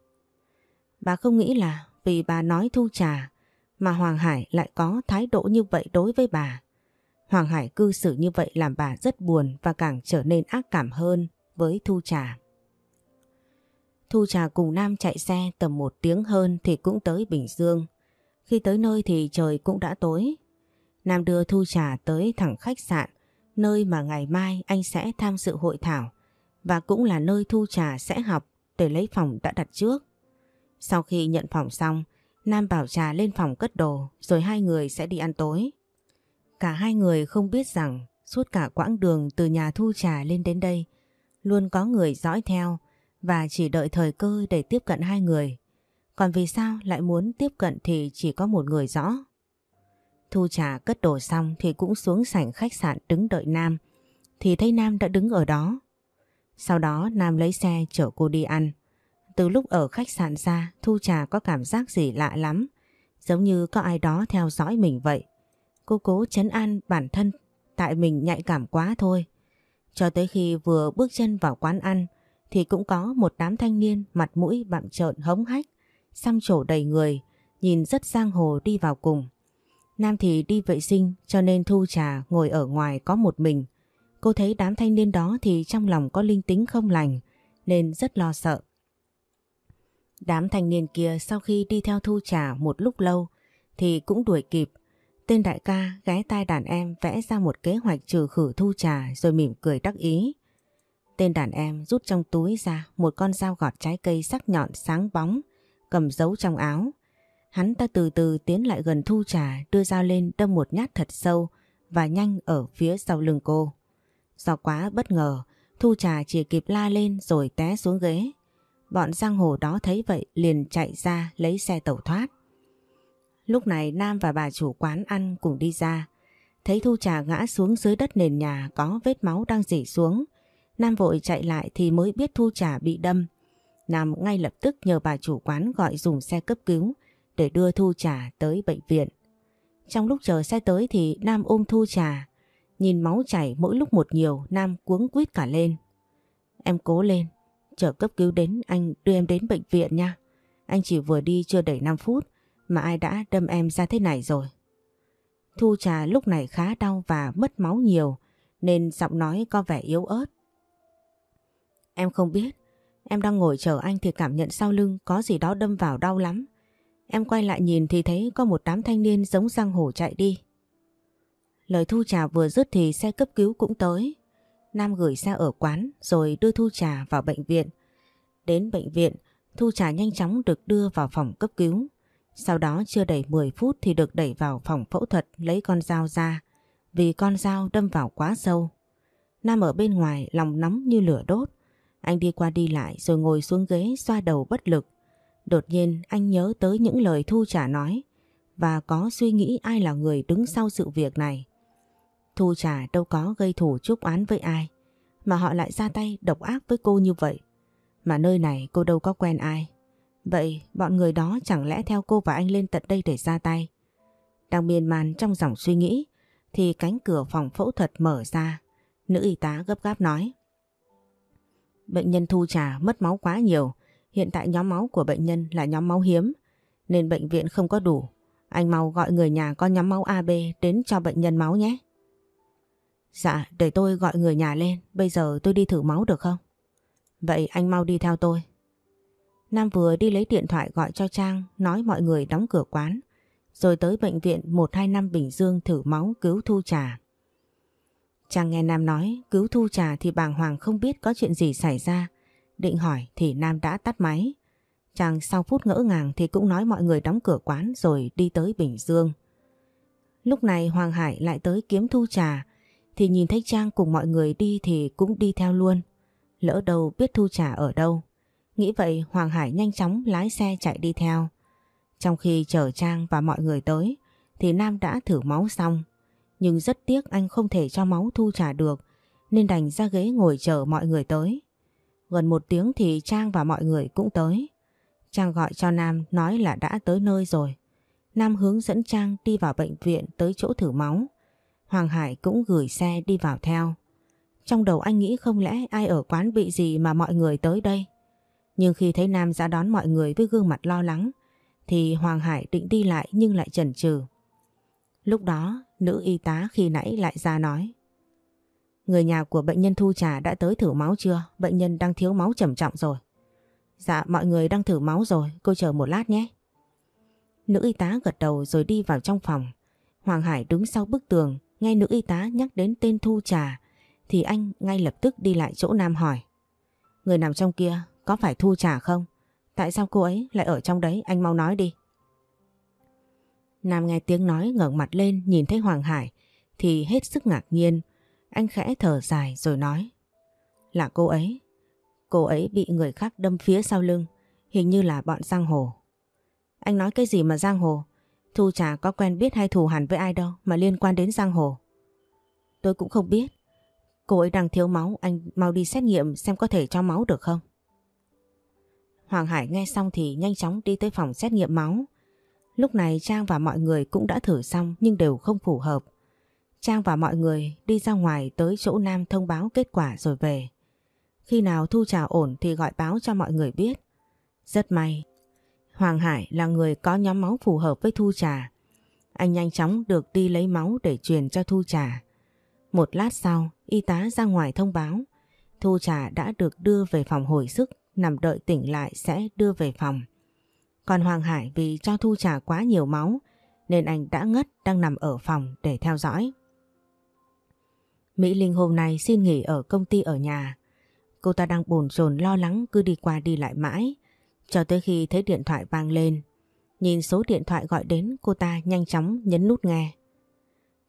Bà không nghĩ là vì bà nói thu trà mà Hoàng Hải lại có thái độ như vậy đối với bà. Hoàng Hải cư xử như vậy làm bà rất buồn và càng trở nên ác cảm hơn với Thu Trà. Thu Trà cùng Nam chạy xe tầm một tiếng hơn thì cũng tới Bình Dương. Khi tới nơi thì trời cũng đã tối. Nam đưa Thu Trà tới thẳng khách sạn, nơi mà ngày mai anh sẽ tham dự hội thảo và cũng là nơi Thu Trà sẽ học để lấy phòng đã đặt trước. Sau khi nhận phòng xong, Nam bảo Trà lên phòng cất đồ rồi hai người sẽ đi ăn tối. Cả hai người không biết rằng suốt cả quãng đường từ nhà thu trà lên đến đây luôn có người dõi theo và chỉ đợi thời cơ để tiếp cận hai người. Còn vì sao lại muốn tiếp cận thì chỉ có một người rõ. Thu trà cất đồ xong thì cũng xuống sảnh khách sạn đứng đợi Nam thì thấy Nam đã đứng ở đó. Sau đó Nam lấy xe chở cô đi ăn. Từ lúc ở khách sạn ra Thu trà có cảm giác gì lạ lắm giống như có ai đó theo dõi mình vậy. Cô cố chấn an bản thân tại mình nhạy cảm quá thôi. Cho tới khi vừa bước chân vào quán ăn thì cũng có một đám thanh niên mặt mũi bặm trợn hống hách, xăm trổ đầy người, nhìn rất giang hồ đi vào cùng. Nam thì đi vệ sinh cho nên Thu Trà ngồi ở ngoài có một mình. Cô thấy đám thanh niên đó thì trong lòng có linh tính không lành nên rất lo sợ. Đám thanh niên kia sau khi đi theo Thu Trà một lúc lâu thì cũng đuổi kịp Tên đại ca ghé tai đàn em vẽ ra một kế hoạch trừ khử thu trà rồi mỉm cười đắc ý. Tên đàn em rút trong túi ra một con dao gọt trái cây sắc nhọn sáng bóng, cầm giấu trong áo. Hắn ta từ từ tiến lại gần thu trà đưa dao lên đâm một nhát thật sâu và nhanh ở phía sau lưng cô. Do quá bất ngờ, thu trà chỉ kịp la lên rồi té xuống ghế. Bọn giang hồ đó thấy vậy liền chạy ra lấy xe tẩu thoát. Lúc này Nam và bà chủ quán ăn cùng đi ra. Thấy Thu Trà ngã xuống dưới đất nền nhà có vết máu đang dỉ xuống. Nam vội chạy lại thì mới biết Thu Trà bị đâm. Nam ngay lập tức nhờ bà chủ quán gọi dùng xe cấp cứu để đưa Thu Trà tới bệnh viện. Trong lúc chờ xe tới thì Nam ôm Thu Trà. Nhìn máu chảy mỗi lúc một nhiều Nam cuống quýt cả lên. Em cố lên, chờ cấp cứu đến anh đưa em đến bệnh viện nha. Anh chỉ vừa đi chưa đầy 5 phút mà ai đã đâm em ra thế này rồi. Thu trà lúc này khá đau và mất máu nhiều nên giọng nói có vẻ yếu ớt. Em không biết, em đang ngồi chờ anh thì cảm nhận sau lưng có gì đó đâm vào đau lắm. Em quay lại nhìn thì thấy có một đám thanh niên giống giang hổ chạy đi. Lời Thu Trà vừa dứt thì xe cấp cứu cũng tới. Nam gửi xe ở quán rồi đưa Thu Trà vào bệnh viện. Đến bệnh viện, Thu Trà nhanh chóng được đưa vào phòng cấp cứu. Sau đó chưa đầy 10 phút thì được đẩy vào phòng phẫu thuật lấy con dao ra vì con dao đâm vào quá sâu. Nam ở bên ngoài lòng nóng như lửa đốt. Anh đi qua đi lại rồi ngồi xuống ghế xoa đầu bất lực. Đột nhiên, anh nhớ tới những lời Thu Trà nói và có suy nghĩ ai là người đứng sau sự việc này. Thu Trà đâu có gây thủ chúc án với ai. mà họ lại ra tay độc ác với cô như vậy. Mà nơi này cô đâu có quen ai. Vậy bọn người đó chẳng lẽ theo cô và anh lên tận đây để ra tay? Đang miên man trong dòng suy nghĩ, thì cánh cửa phòng phẫu thuật mở ra. Nữ y tá gấp gáp nói. Bệnh nhân thu trà mất máu quá nhiều. Hiện tại nhóm máu của bệnh nhân là nhóm máu hiếm nên bệnh viện không có đủ. Anh mau gọi người nhà có nhóm máu AB đến cho bệnh nhân máu nhé. Dạ, để tôi gọi người nhà lên. Bây giờ tôi đi thử máu được không? Vậy anh mau đi theo tôi. Nam vừa đi lấy điện thoại gọi cho Trang nói mọi người đóng cửa quán rồi tới bệnh viện 125 Bình Dương thử máu cứu Thu Trà. Trang nghe Nam nói cứu Thu Trà thì bàng hoàng không biết có chuyện gì xảy ra. Định hỏi thì Nam đã tắt máy. Trang sau phút ngỡ ngàng thì cũng nói mọi người đóng cửa quán rồi đi tới Bình Dương. Lúc này Hoàng Hải lại tới kiếm Thu Trà, thì nhìn thấy Trang cùng mọi người đi thì cũng đi theo luôn. Lỡ đâu biết Thu Trà ở đâu. Nghĩ vậy Hoàng Hải nhanh chóng lái xe chạy đi theo. Trong khi chờ Trang và mọi người tới, thì Nam đã thử máu xong. Nhưng rất tiếc anh không thể cho máu Thu Trà được, nên đành ra ghế ngồi chờ mọi người tới. Gần một tiếng thì Trang và mọi người cũng tới. Trang gọi cho Nam, nói là đã tới nơi rồi. Nam hướng dẫn Trang đi vào bệnh viện tới chỗ thử máu. Hoàng Hải cũng gửi xe đi vào theo. Trong đầu anh nghĩ không lẽ ai ở quán bị gì mà mọi người tới đây. Nhưng khi thấy Nam ra đón mọi người với gương mặt lo lắng, thì Hoàng Hải định đi lại nhưng lại chần chừ. Lúc đó, nữ y tá khi nãy lại ra nói Người nhà của bệnh nhân Thu Trà đã tới thử máu chưa? Bệnh nhân đang thiếu máu trầm trọng rồi. Dạ mọi người đang thử máu rồi, cô chờ một lát nhé. Nữ y tá gật đầu rồi đi vào trong phòng. Hoàng Hải đứng sau bức tường, nghe nữ y tá nhắc đến tên Thu Trà, thì anh ngay lập tức đi lại chỗ Nam hỏi. Người nằm trong kia có phải Thu Trà không? Tại sao cô ấy lại ở trong đấy, anh mau nói đi. Nam nghe tiếng nói ngẩng mặt lên nhìn thấy Hoàng Hải thì hết sức ngạc nhiên. Anh khẽ thở dài rồi nói. Là cô ấy, Cô ấy bị người khác đâm phía sau lưng, hình như là bọn giang hồ. Anh nói cái gì mà giang hồ? Thu chả có quen biết hay thù hẳn với ai đâu mà liên quan đến giang hồ. Tôi cũng không biết. Cô ấy đang thiếu máu, anh mau đi xét nghiệm xem có thể cho máu được không? Hoàng Hải nghe xong thì nhanh chóng đi tới phòng xét nghiệm máu. Lúc này Trang và mọi người cũng đã thử xong nhưng đều không phù hợp. Trang và mọi người đi ra ngoài tới chỗ Nam thông báo kết quả rồi về. Khi nào thu trà ổn thì gọi báo cho mọi người biết. Rất may, Hoàng Hải là người có nhóm máu phù hợp với thu trà. Anh nhanh chóng được đi lấy máu để truyền cho thu trà. Một lát sau, y tá ra ngoài thông báo. Thu trà đã được đưa về phòng hồi sức, nằm đợi tỉnh lại sẽ đưa về phòng. Còn Hoàng Hải vì cho thu trà quá nhiều máu, nên anh đã ngất đang nằm ở phòng để theo dõi. Mỹ Linh hôm nay xin nghỉ ở công ty ở nhà. Cô ta đang bồn chồn lo lắng cứ đi qua đi lại mãi. Cho tới khi thấy điện thoại vang lên. Nhìn số điện thoại gọi đến cô ta nhanh chóng nhấn nút nghe.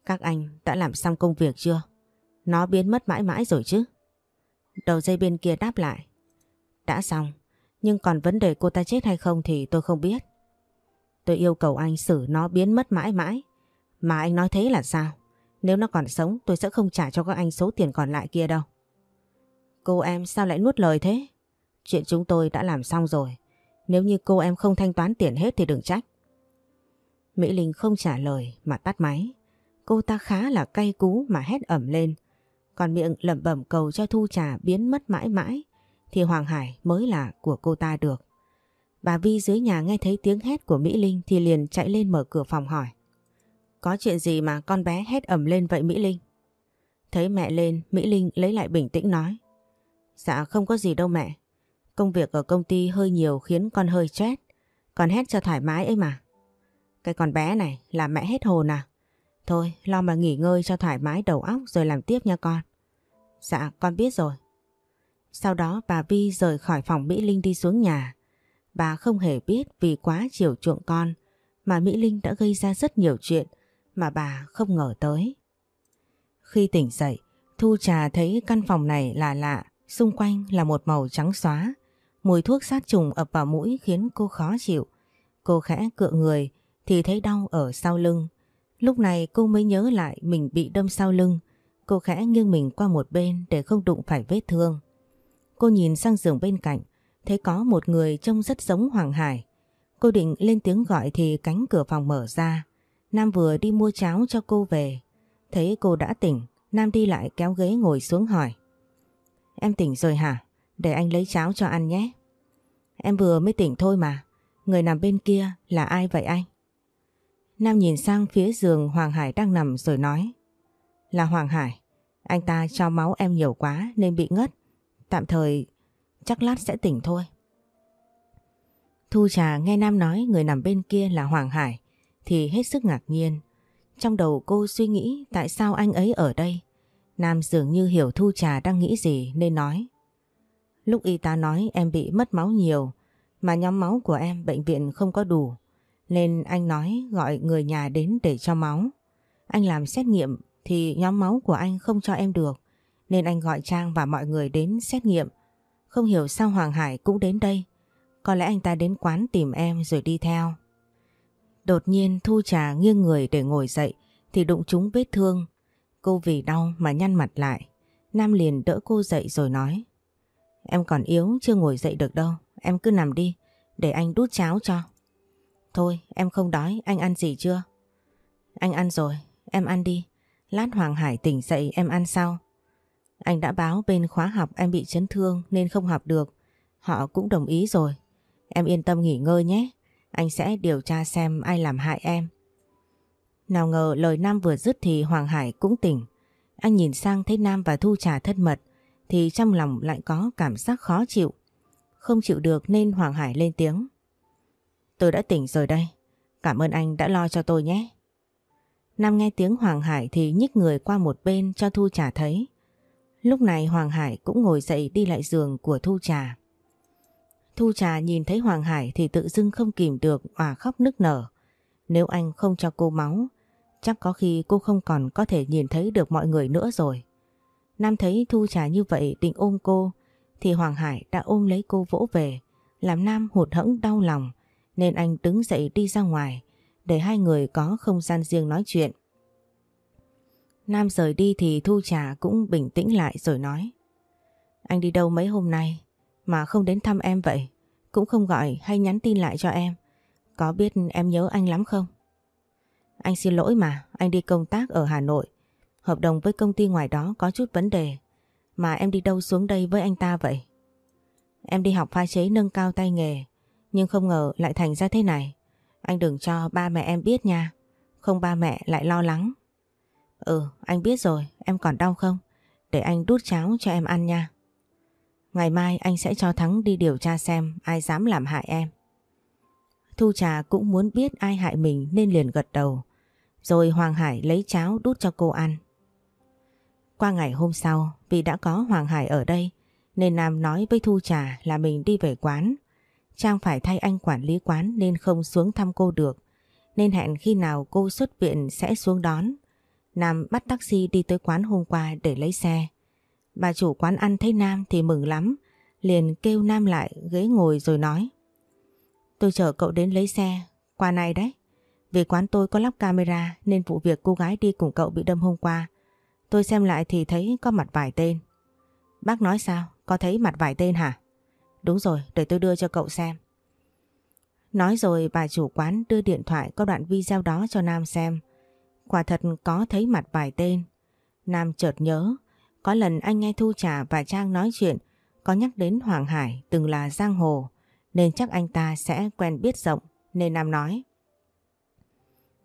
Các anh đã làm xong công việc chưa? Nó biến mất mãi mãi rồi chứ? Đầu dây bên kia đáp lại. Đã xong, nhưng còn vấn đề cô ta chết hay không thì tôi không biết. Tôi yêu cầu anh xử nó biến mất mãi mãi. Mà anh nói thế là sao? Nếu nó còn sống, tôi sẽ không trả cho các anh số tiền còn lại kia đâu. Cô em sao lại nuốt lời thế? Chuyện chúng tôi đã làm xong rồi. Nếu như cô em không thanh toán tiền hết thì đừng trách. Mỹ Linh không trả lời mà tắt máy. Cô ta khá là cay cú mà hét ẩm lên. Còn miệng lẩm bẩm cầu cho Thu Trà biến mất mãi mãi, thì Hoàng Hải mới là của cô ta được. Bà Vi dưới nhà nghe thấy tiếng hét của Mỹ Linh thì liền chạy lên mở cửa phòng hỏi. Có chuyện gì mà con bé hét ẩm lên vậy Mỹ Linh? Thấy mẹ lên, Mỹ Linh lấy lại bình tĩnh nói. Dạ không có gì đâu mẹ. Công việc ở công ty hơi nhiều khiến con hơi stress. Con hét cho thoải mái ấy mà. Cái con bé này là mẹ hết hồn à? Thôi lo mà nghỉ ngơi cho thoải mái đầu óc rồi làm tiếp nha con. Dạ con biết rồi. Sau đó bà Vi rời khỏi phòng Mỹ Linh đi xuống nhà. Bà không hề biết vì quá chiều chuộng con mà Mỹ Linh đã gây ra rất nhiều chuyện mà bà không ngờ tới. Khi tỉnh dậy, Thu Trà thấy căn phòng này là lạ Xung quanh là một màu trắng xóa, mùi thuốc sát trùng ập vào mũi khiến cô khó chịu. Cô khẽ cựa người thì thấy đau ở sau lưng. Lúc này cô mới nhớ lại mình bị đâm sau lưng, Cô khẽ nghiêng mình qua một bên để không đụng phải vết thương. Cô nhìn sang giường bên cạnh, thấy có một người trông rất giống Hoàng Hải. Cô định lên tiếng gọi thì cánh cửa phòng mở ra. Nam vừa đi mua cháo cho cô về. Thấy cô đã tỉnh, Nam đi lại kéo ghế ngồi xuống hỏi. Em tỉnh rồi hả? Để anh lấy cháo cho ăn nhé. Em vừa mới tỉnh thôi mà. Người nằm bên kia là ai vậy anh? Nam nhìn sang phía giường Hoàng Hải đang nằm rồi nói. Là Hoàng Hải. Anh ta cho máu em nhiều quá nên bị ngất. Tạm thời chắc lát sẽ tỉnh thôi. Thu Trà nghe Nam nói người nằm bên kia là Hoàng Hải thì hết sức ngạc nhiên. Trong đầu cô suy nghĩ tại sao anh ấy ở đây. Nam dường như hiểu Thu Trà đang nghĩ gì nên nói. Lúc y tá nói em bị mất máu nhiều, mà nhóm máu của em bệnh viện không có đủ, nên anh nói gọi người nhà đến để cho máu. Anh làm xét nghiệm thì nhóm máu của anh không cho em được, nên anh gọi Trang và mọi người đến xét nghiệm. Không hiểu sao Hoàng Hải cũng đến đây. Có lẽ anh ta đến quán tìm em rồi đi theo. Đột nhiên Thu Trà nghiêng người để ngồi dậy, thì đụng trúng vết thương. Cô vì đau mà nhăn mặt lại. Nam liền đỡ cô dậy rồi nói. Em còn yếu, chưa ngồi dậy được đâu. Em cứ nằm đi, để anh đút cháo cho. Thôi, em không đói anh ăn gì chưa? Anh ăn rồi em ăn đi. Lát Hoàng Hải tỉnh dậy, em ăn sau. Anh đã báo bên khóa học em bị chấn thương nên không học được. Họ cũng đồng ý rồi. Em yên tâm nghỉ ngơi nhé. Anh sẽ điều tra xem ai làm hại em. Nào ngờ lời Nam vừa dứt thì Hoàng Hải cũng tỉnh. Anh nhìn sang thấy Nam và Thu Trà thân mật, thì trong lòng lại có cảm giác khó chịu. Không chịu được nên Hoàng Hải lên tiếng. Tôi đã tỉnh rồi đây. Cảm ơn anh đã lo cho tôi nhé. Nam nghe tiếng Hoàng Hải thì nhích người qua một bên cho Thu Trà thấy. Lúc này Hoàng Hải cũng ngồi dậy đi lại giường của Thu Trà. Thu Trà nhìn thấy Hoàng Hải thì tự dưng không kìm được òa khóc nức nở. Nếu anh không cho cô máu, chắc có khi cô không còn có thể nhìn thấy được mọi người nữa rồi. Nam thấy Thu Trà như vậy định ôm cô, thì Hoàng Hải đã ôm lấy cô vỗ về, làm Nam hụt hẫng đau lòng, nên anh đứng dậy đi ra ngoài, để hai người có không gian riêng nói chuyện. Nam rời đi thì Thu Trà cũng bình tĩnh lại rồi nói. Anh đi đâu mấy hôm nay mà không đến thăm em vậy? Cũng không gọi hay nhắn tin lại cho em. Có biết em nhớ anh lắm không? Anh xin lỗi mà, anh đi công tác ở Hà Nội. Hợp đồng với công ty ngoài đó có chút vấn đề. Mà em đi đâu xuống đây với anh ta vậy? Em đi học pha chế nâng cao tay nghề. Nhưng không ngờ lại thành ra thế này. Anh đừng cho ba mẹ em biết nha. Không ba mẹ lại lo lắng. Ừ, anh biết rồi, em còn đau không? Để anh đút cháo cho em ăn nha. Ngày mai anh sẽ cho Thắng đi điều tra xem ai dám làm hại em. Thu Trà cũng muốn biết ai hại mình nên liền gật đầu. Rồi Hoàng Hải lấy cháo đút cho cô ăn. Qua ngày hôm sau, vì đã có Hoàng Hải ở đây, nên Nam nói với Thu Trà là mình đi về quán. Trang phải thay anh quản lý quán nên không xuống thăm cô được. Nên hẹn khi nào cô xuất viện sẽ xuống đón. Nam bắt taxi đi tới quán hôm qua để lấy xe. Bà chủ quán ăn thấy Nam thì mừng lắm, liền kêu Nam lại ghế ngồi rồi nói. Tôi chở cậu đến lấy xe, qua này đấy. Vì quán tôi có lắp camera nên vụ việc cô gái đi cùng cậu bị đâm hôm qua. Tôi xem lại thì thấy có mặt vài tên. Bác nói sao? Có thấy mặt vài tên hả? Đúng rồi, để tôi đưa cho cậu xem. Nói rồi bà chủ quán đưa điện thoại có đoạn video đó cho Nam xem. Quả thật có thấy mặt vài tên. Nam chợt nhớ, có lần anh nghe Thu Trà và Trang nói chuyện, có nhắc đến Hoàng Hải từng là giang hồ, nên chắc anh ta sẽ quen biết rộng, nên Nam nói.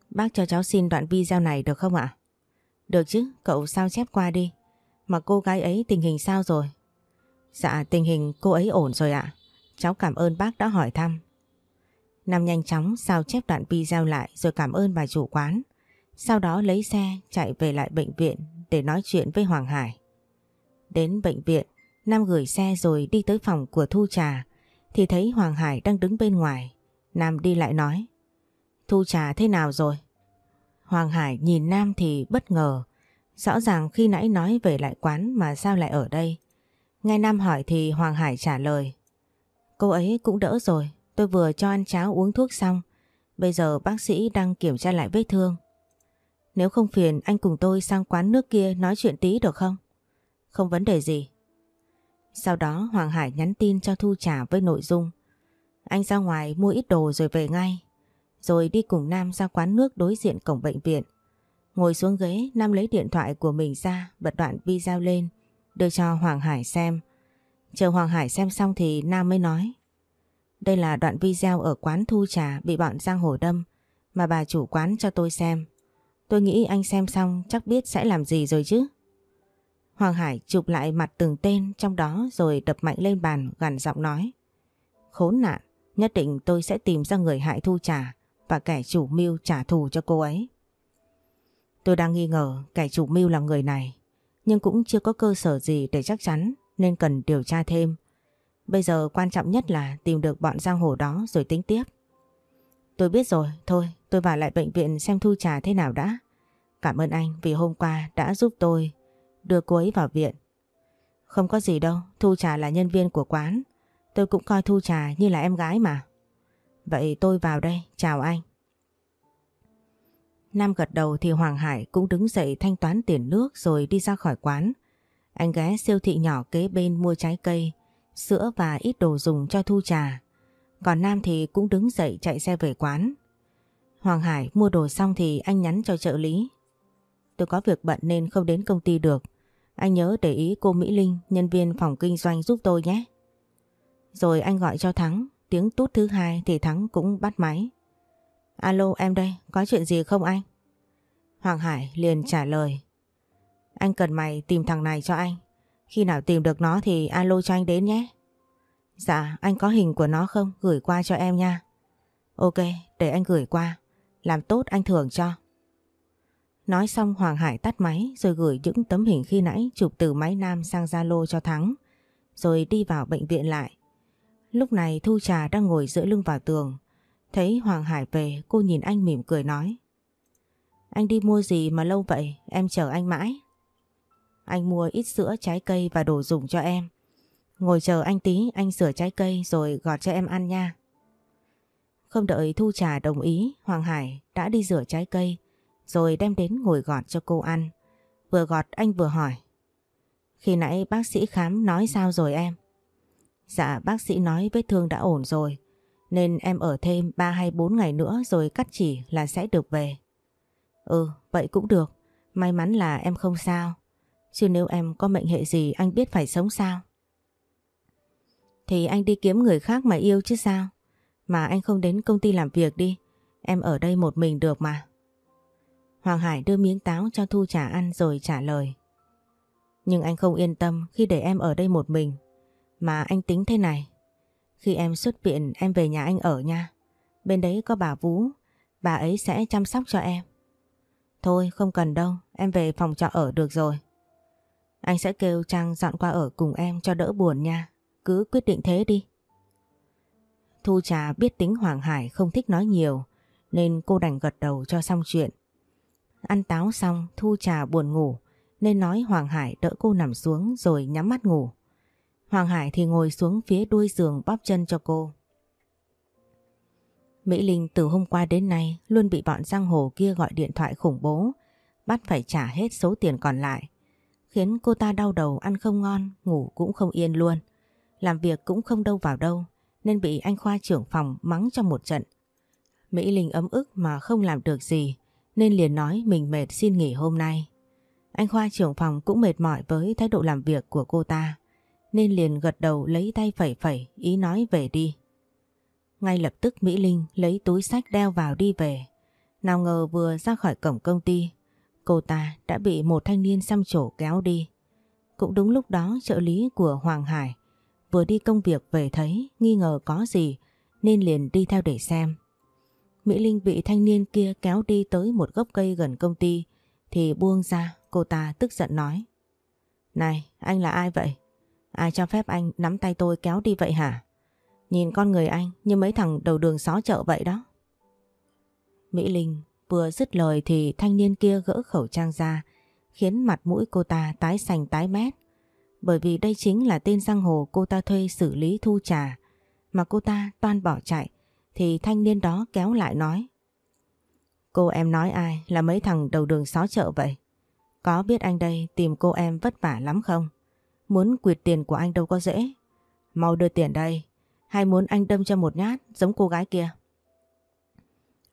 Bác cho cháu xin đoạn video này được không ạ? Được chứ, cậu sao chép qua đi. Mà cô gái ấy tình hình sao rồi? Dạ, tình hình cô ấy ổn rồi ạ. Cháu cảm ơn bác đã hỏi thăm. Nam nhanh chóng sao chép đoạn video lại rồi cảm ơn bà chủ quán. Sau đó lấy xe chạy về lại bệnh viện để nói chuyện với Hoàng Hải. Đến bệnh viện, Nam gửi xe rồi đi tới phòng của Thu Trà thì thấy Hoàng Hải đang đứng bên ngoài. Nam đi lại nói Thu Trà thế nào rồi? Hoàng Hải nhìn Nam thì bất ngờ. Rõ ràng khi nãy nói về lại quán mà sao lại ở đây? Nghe Nam hỏi thì Hoàng Hải trả lời Cô ấy cũng đỡ rồi, tôi vừa cho ăn cháo uống thuốc xong. Bây giờ bác sĩ đang kiểm tra lại vết thương. Nếu không phiền anh cùng tôi sang quán nước kia nói chuyện tí được không? Không vấn đề gì. Sau đó Hoàng Hải nhắn tin cho Thu trả với nội dung. Anh ra ngoài mua ít đồ rồi về ngay. Rồi đi cùng Nam ra quán nước đối diện cổng bệnh viện. Ngồi xuống ghế, Nam lấy điện thoại của mình ra bật đoạn video lên, đưa cho Hoàng Hải xem. Chờ Hoàng Hải xem xong thì Nam mới nói, Đây là đoạn video ở quán Thu Trà bị bọn Giang Hồ đâm, mà bà chủ quán cho tôi xem. Tôi nghĩ anh xem xong chắc biết sẽ làm gì rồi chứ. Hoàng Hải chụp lại mặt từng tên trong đó rồi đập mạnh lên bàn gằn giọng nói. Khốn nạn, nhất định tôi sẽ tìm ra người hại thu Trà và kẻ chủ mưu trả thù cho cô ấy. Tôi đang nghi ngờ kẻ chủ mưu là người này, nhưng cũng chưa có cơ sở gì để chắc chắn nên cần điều tra thêm. Bây giờ quan trọng nhất là tìm được bọn giang hồ đó rồi tính tiếp. Tôi biết rồi, thôi tôi vào lại bệnh viện xem thu trà thế nào đã. Cảm ơn anh vì hôm qua đã giúp tôi đưa cô ấy vào viện. Không có gì đâu, Thu Trà là nhân viên của quán. Tôi cũng coi Thu Trà như là em gái mà. Vậy tôi vào đây, chào anh. Nam gật đầu thì Hoàng Hải cũng đứng dậy thanh toán tiền nước rồi đi ra khỏi quán. Anh ghé siêu thị nhỏ kế bên mua trái cây, sữa và ít đồ dùng cho Thu Trà. Còn Nam thì cũng đứng dậy chạy xe về quán. Hoàng Hải mua đồ xong thì anh nhắn cho trợ lý Tôi có việc bận nên không đến công ty được. Anh nhớ để ý cô Mỹ Linh, nhân viên phòng kinh doanh giúp tôi nhé. Rồi anh gọi cho Thắng, tiếng tút thứ hai thì Thắng cũng bắt máy. Alo em đây, có chuyện gì không anh? Hoàng Hải liền trả lời. Anh cần mày tìm thằng này cho anh. Khi nào tìm được nó thì alo cho anh đến nhé. Dạ, anh có hình của nó không? Gửi qua cho em nha. Ok, để anh gửi qua. Làm tốt anh thưởng cho. Nói xong, Hoàng Hải tắt máy, rồi gửi những tấm hình khi nãy chụp từ máy nam sang Zalo cho Thắng. Rồi đi vào bệnh viện lại. Lúc này Thu Trà đang ngồi giữa lưng vào tường. Thấy Hoàng Hải về, cô nhìn anh mỉm cười nói. Anh đi mua gì mà lâu vậy em chờ anh mãi. Anh mua ít sữa, trái cây và đồ dùng cho em. Ngồi chờ anh tí, anh sửa trái cây rồi gọt cho em ăn nha. Không đợi Thu Trà đồng ý, Hoàng Hải đã đi rửa trái cây rồi đem đến ngồi gọt cho cô ăn. Vừa gọt anh vừa hỏi. Khi nãy bác sĩ khám nói sao rồi em? Dạ bác sĩ nói vết thương đã ổn rồi, nên em ở thêm 3 hay 4 ngày nữa rồi cắt chỉ là sẽ được về. Ừ, vậy cũng được, may mắn là em không sao. Chứ nếu em có mệnh hệ gì anh biết phải sống sao? Thì anh đi kiếm người khác mà yêu chứ sao? Mà anh không đến công ty làm việc đi, em ở đây một mình được mà. Hoàng Hải đưa miếng táo cho Thu Trà ăn rồi trả lời. Nhưng anh không yên tâm khi để em ở đây một mình. Mà anh tính thế này. Khi em xuất viện em về nhà anh ở nha. Bên đấy có bà Vũ, bà ấy sẽ chăm sóc cho em. Thôi không cần đâu, em về phòng trọ ở được rồi. Anh sẽ kêu Trang dọn qua ở cùng em cho đỡ buồn nha. Cứ quyết định thế đi. Thu Trà biết tính Hoàng Hải không thích nói nhiều nên cô đành gật đầu cho xong chuyện. Ăn táo xong Thu trà buồn ngủ nên nói Hoàng Hải đỡ cô nằm xuống rồi nhắm mắt ngủ. Hoàng Hải thì ngồi xuống phía đuôi giường bóp chân cho cô. Mỹ Linh từ hôm qua đến nay luôn bị bọn giang hồ kia gọi điện thoại khủng bố, bắt phải trả hết số tiền còn lại. Khiến cô ta đau đầu ăn không ngon, ngủ cũng không yên luôn. Làm việc cũng không đâu vào đâu, nên bị anh Khoa trưởng phòng mắng trong một trận. Mỹ Linh ấm ức mà không làm được gì, nên liền nói mình mệt xin nghỉ hôm nay. Anh Khoa trưởng phòng cũng mệt mỏi với thái độ làm việc của cô ta, nên liền gật đầu lấy tay phẩy phẩy, ý nói về đi. Ngay lập tức Mỹ Linh lấy túi sách đeo vào đi về. Nào ngờ vừa ra khỏi cổng công ty, cô ta đã bị một thanh niên xăm trổ kéo đi. Cũng đúng lúc đó trợ lý của Hoàng Hải vừa đi công việc về thấy nghi ngờ có gì, nên liền đi theo để xem. Mỹ Linh bị thanh niên kia kéo đi tới một gốc cây gần công ty, thì buông ra, cô ta tức giận nói. Này, anh là ai vậy? Ai cho phép anh nắm tay tôi kéo đi vậy hả? Nhìn con người anh như mấy thằng đầu đường xó chợ vậy đó. Mỹ Linh vừa dứt lời thì thanh niên kia gỡ khẩu trang ra, khiến mặt mũi cô ta tái xanh tái mét. Bởi vì đây chính là tên giang hồ cô ta thuê xử lý thu trà, mà cô ta toan bỏ chạy thì thanh niên đó kéo lại nói Cô em nói ai là mấy thằng đầu đường xó chợ vậy? Có biết anh đây tìm cô em vất vả lắm không? Muốn quyệt tiền của anh đâu có dễ. Mau đưa tiền đây. Hay muốn anh đâm cho một nhát giống cô gái kia?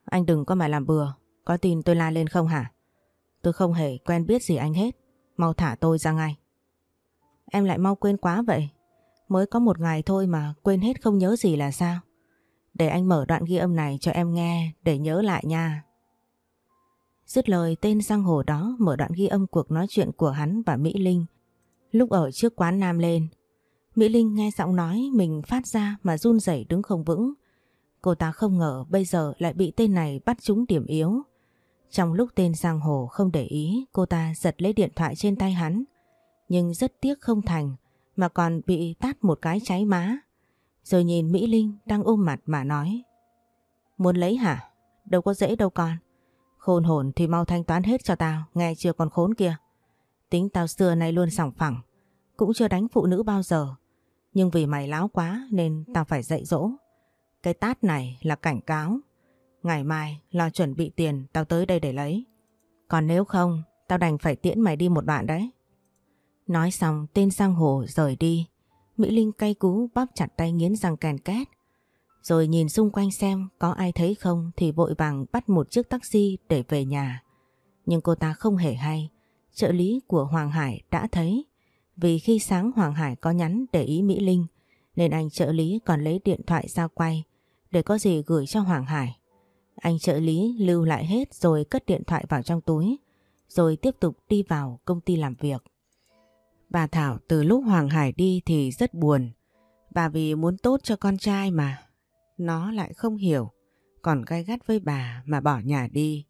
Anh đừng có mà làm bừa. Có tin tôi la lên không hả? Tôi không hề quen biết gì anh hết. Mau thả tôi ra ngay. Em lại mau quên quá vậy. Mới có một ngày thôi mà quên hết không nhớ gì là sao? Để anh mở đoạn ghi âm này cho em nghe, để nhớ lại nha. Dứt lời, tên giang hồ đó mở đoạn ghi âm cuộc nói chuyện của hắn và Mỹ Linh lúc ở trước quán Nam lên. Mỹ Linh nghe giọng nói mình phát ra mà run rẩy đứng không vững. Cô ta không ngờ bây giờ lại bị tên này bắt trúng điểm yếu. Trong lúc tên giang hồ không để ý, cô ta giật lấy điện thoại trên tay hắn. Nhưng rất tiếc không thành, mà còn bị tát một cái cháy má. Rồi nhìn Mỹ Linh đang ôm mặt mà nói. Muốn lấy hả? Đâu có dễ đâu con. Khôn hồn thì mau thanh toán hết cho tao, nghe chưa còn khốn kia. Tính tao xưa nay luôn sòng phẳng, cũng chưa đánh phụ nữ bao giờ. Nhưng vì mày láo quá nên tao phải dạy dỗ. Cái tát này là cảnh cáo. Ngày mai lo chuẩn bị tiền tao tới đây để lấy. Còn nếu không, tao đành phải tiễn mày đi một đoạn đấy. Nói xong tên sang hồ rời đi. Mỹ Linh cay cú bóp chặt tay nghiến răng kèn két. Rồi nhìn xung quanh xem có ai thấy không thì vội vàng bắt một chiếc taxi để về nhà. Nhưng cô ta không hề hay. Trợ lý của Hoàng Hải đã thấy. Vì khi sáng Hoàng Hải có nhắn để ý Mỹ Linh, nên anh trợ lý còn lấy điện thoại ra quay để có gì gửi cho Hoàng Hải. Anh trợ lý lưu lại hết rồi cất điện thoại vào trong túi, rồi tiếp tục đi vào công ty làm việc. Bà Thảo từ lúc Hoàng Hải đi thì rất buồn. Bà vì muốn tốt cho con trai mà. Nó lại không hiểu. Còn gai gắt với bà mà bỏ nhà đi.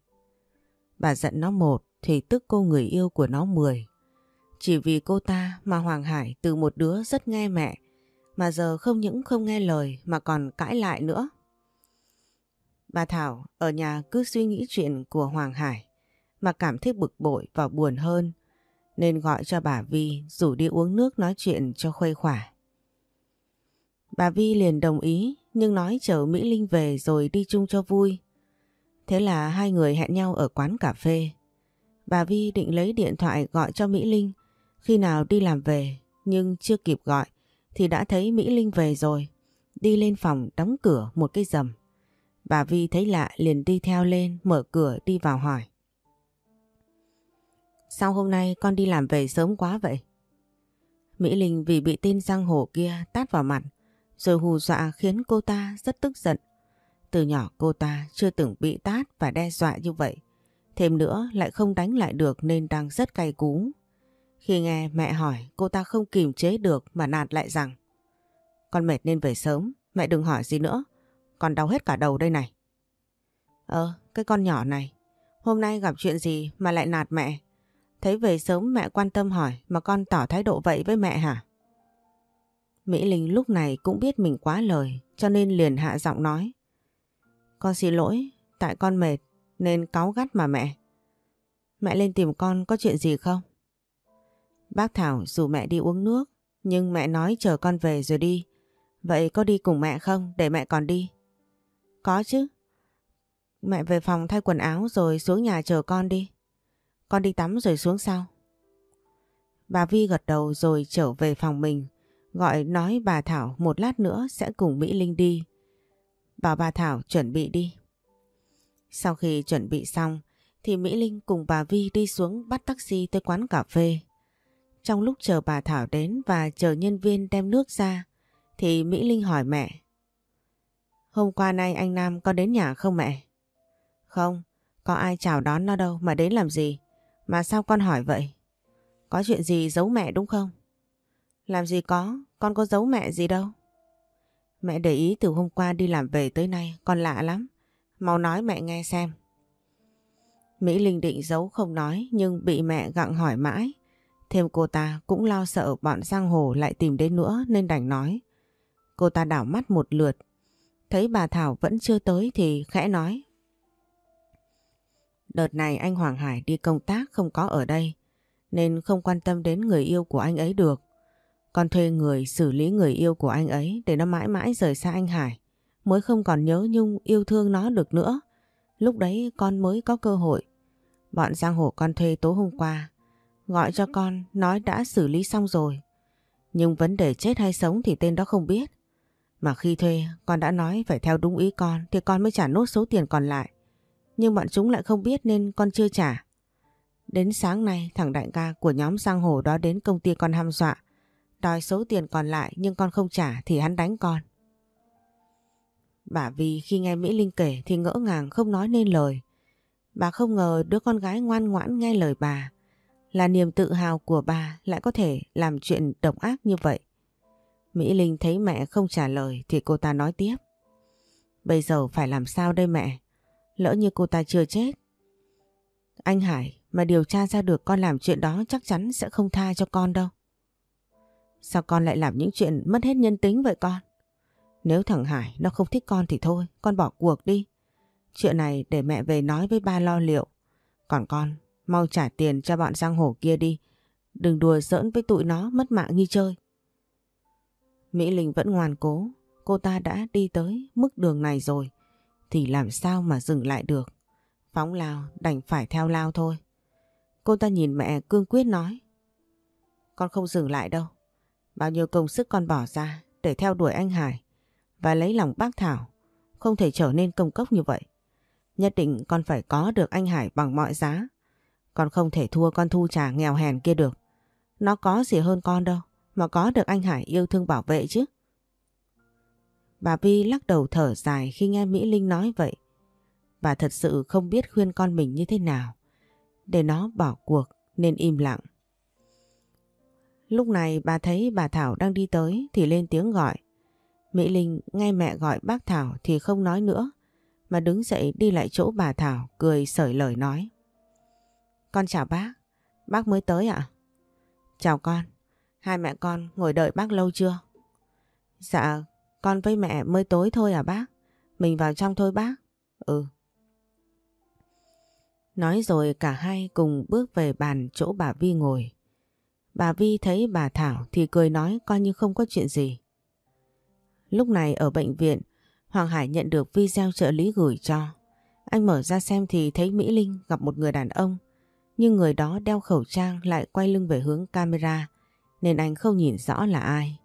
Bà giận nó một thì tức cô người yêu của nó mười. Chỉ vì cô ta mà Hoàng Hải từ một đứa rất nghe mẹ, mà giờ không những không nghe lời mà còn cãi lại nữa. Bà Thảo ở nhà cứ suy nghĩ chuyện của Hoàng Hải, mà cảm thấy bực bội và buồn hơn nên gọi cho bà Vi rủ đi uống nước nói chuyện cho khuây khỏa. Bà Vi liền đồng ý, nhưng nói chờ Mỹ Linh về rồi đi chung cho vui. Thế là hai người hẹn nhau ở quán cà phê. Bà Vi định lấy điện thoại gọi cho Mỹ Linh khi nào đi làm về, nhưng chưa kịp gọi, thì đã thấy Mỹ Linh về rồi. Đi lên phòng đóng cửa một cái rầm. Bà Vi thấy lạ liền đi theo lên, mở cửa đi vào hỏi. Sao hôm nay con đi làm về sớm quá vậy? Mỹ Linh vì bị tên giang hồ kia tát vào mặt rồi hù dọa khiến cô ta rất tức giận. Từ nhỏ cô ta chưa từng bị tát và đe dọa như vậy. Thêm nữa lại không đánh lại được nên đang rất cay cú. Khi nghe mẹ hỏi cô ta không kìm chế được mà nạt lại rằng Con mệt nên về sớm, mẹ đừng hỏi gì nữa. Con đau hết cả đầu đây này. Ờ, cái con nhỏ này, hôm nay gặp chuyện gì mà lại nạt mẹ? Thấy về sớm mẹ quan tâm hỏi mà con tỏ thái độ vậy với mẹ hả? Mỹ Linh lúc này cũng biết mình quá lời cho nên liền hạ giọng nói. Con xin lỗi, tại con mệt nên cáu gắt mà mẹ. Mẹ lên tìm con có chuyện gì không? Bác Thảo dù mẹ đi uống nước nhưng mẹ nói chờ con về rồi đi. Vậy có đi cùng mẹ không để mẹ còn đi? Có chứ. Mẹ về phòng thay quần áo rồi xuống nhà chờ con đi. Con đi tắm rồi xuống sau. Bà Vi gật đầu rồi trở về phòng mình, gọi nói bà Thảo một lát nữa sẽ cùng Mỹ Linh đi. Bảo bà Thảo chuẩn bị đi. Sau khi chuẩn bị xong thì Mỹ Linh cùng bà Vi đi xuống bắt taxi tới quán cà phê. Trong lúc chờ bà Thảo đến và chờ nhân viên đem nước ra thì Mỹ Linh hỏi mẹ. Hôm qua nay anh Nam có đến nhà không mẹ? Không, có ai chào đón nó đâu mà đến làm gì? Mà sao con hỏi vậy? Có chuyện gì giấu mẹ đúng không? Làm gì có, con có giấu mẹ gì đâu. Mẹ để ý từ hôm qua đi làm về tới nay, con lạ lắm. Mau nói mẹ nghe xem. Mỹ Linh định giấu không nói nhưng bị mẹ gặng hỏi mãi. Thêm cô ta cũng lo sợ bọn giang hồ lại tìm đến nữa nên đành nói. Cô ta đảo mắt một lượt. Thấy bà Thảo vẫn chưa tới thì khẽ nói. Đợt này anh Hoàng Hải đi công tác không có ở đây, nên không quan tâm đến người yêu của anh ấy được. Con thuê người xử lý người yêu của anh ấy để nó mãi mãi rời xa anh Hải, mới không còn nhớ nhung yêu thương nó được nữa. Lúc đấy con mới có cơ hội. Bọn giang hồ con thuê tối hôm qua. Gọi cho con nói đã xử lý xong rồi. Nhưng vấn đề chết hay sống thì tên đó không biết. Mà khi thuê, con đã nói phải theo đúng ý con thì con mới trả nốt số tiền còn lại. Nhưng bọn chúng lại không biết nên con chưa trả. Đến sáng nay, thằng đại ca của nhóm giang hồ đó đến công ty con ham dọa. Đòi số tiền còn lại, nhưng con không trả thì hắn đánh con. Bà vì khi nghe Mỹ Linh kể thì ngỡ ngàng không nói nên lời. Bà không ngờ đứa con gái ngoan ngoãn nghe lời bà. Là niềm tự hào của bà lại có thể làm chuyện độc ác như vậy. Mỹ Linh thấy mẹ không trả lời thì cô ta nói tiếp. Bây giờ phải làm sao đây mẹ? Lỡ như cô ta chưa chết. Anh Hải mà điều tra ra được con làm chuyện đó chắc chắn sẽ không tha cho con đâu. Sao con lại làm những chuyện mất hết nhân tính vậy con? Nếu thằng Hải nó không thích con thì thôi, con bỏ cuộc đi. Chuyện này để mẹ về nói với ba lo liệu. Còn con, mau trả tiền cho bọn giang hồ kia đi. Đừng đùa giỡn với tụi nó mất mạng như chơi. Mỹ Linh vẫn ngoan cố, cô ta đã đi tới mức đường này rồi. Thì làm sao mà dừng lại được. Phóng lao đành phải theo lao thôi. Cô ta nhìn mẹ cương quyết nói. Con không dừng lại đâu. Bao nhiêu công sức con bỏ ra để theo đuổi anh Hải và lấy lòng bác Thảo không thể trở nên công cốc như vậy. Nhất định con phải có được anh Hải bằng mọi giá. Con không thể thua con thu trà nghèo hèn kia được. Nó có gì hơn con đâu mà có được anh Hải yêu thương bảo vệ chứ. Bà Vi lắc đầu thở dài khi nghe Mỹ Linh nói vậy. Bà thật sự không biết khuyên con mình như thế nào. Để nó bỏ cuộc nên im lặng. Lúc này bà thấy bà Thảo đang đi tới thì lên tiếng gọi. Mỹ Linh nghe mẹ gọi bác Thảo thì không nói nữa mà đứng dậy đi lại chỗ bà Thảo cười sởi lời nói. Con chào bác, bác mới tới ạ? Chào con, hai mẹ con ngồi đợi bác lâu chưa? Dạ, con với mẹ mới tối thôi à bác, mình vào trong thôi bác. Ừ. Nói rồi cả hai cùng bước về bàn chỗ bà Vi ngồi. Bà Vi thấy bà Thảo thì cười nói coi như không có chuyện gì. Lúc này ở bệnh viện, Hoàng Hải nhận được video trợ lý gửi cho. Anh mở ra xem thì thấy Mỹ Linh gặp một người đàn ông, nhưng người đó đeo khẩu trang lại quay lưng về hướng camera, nên anh không nhìn rõ là ai.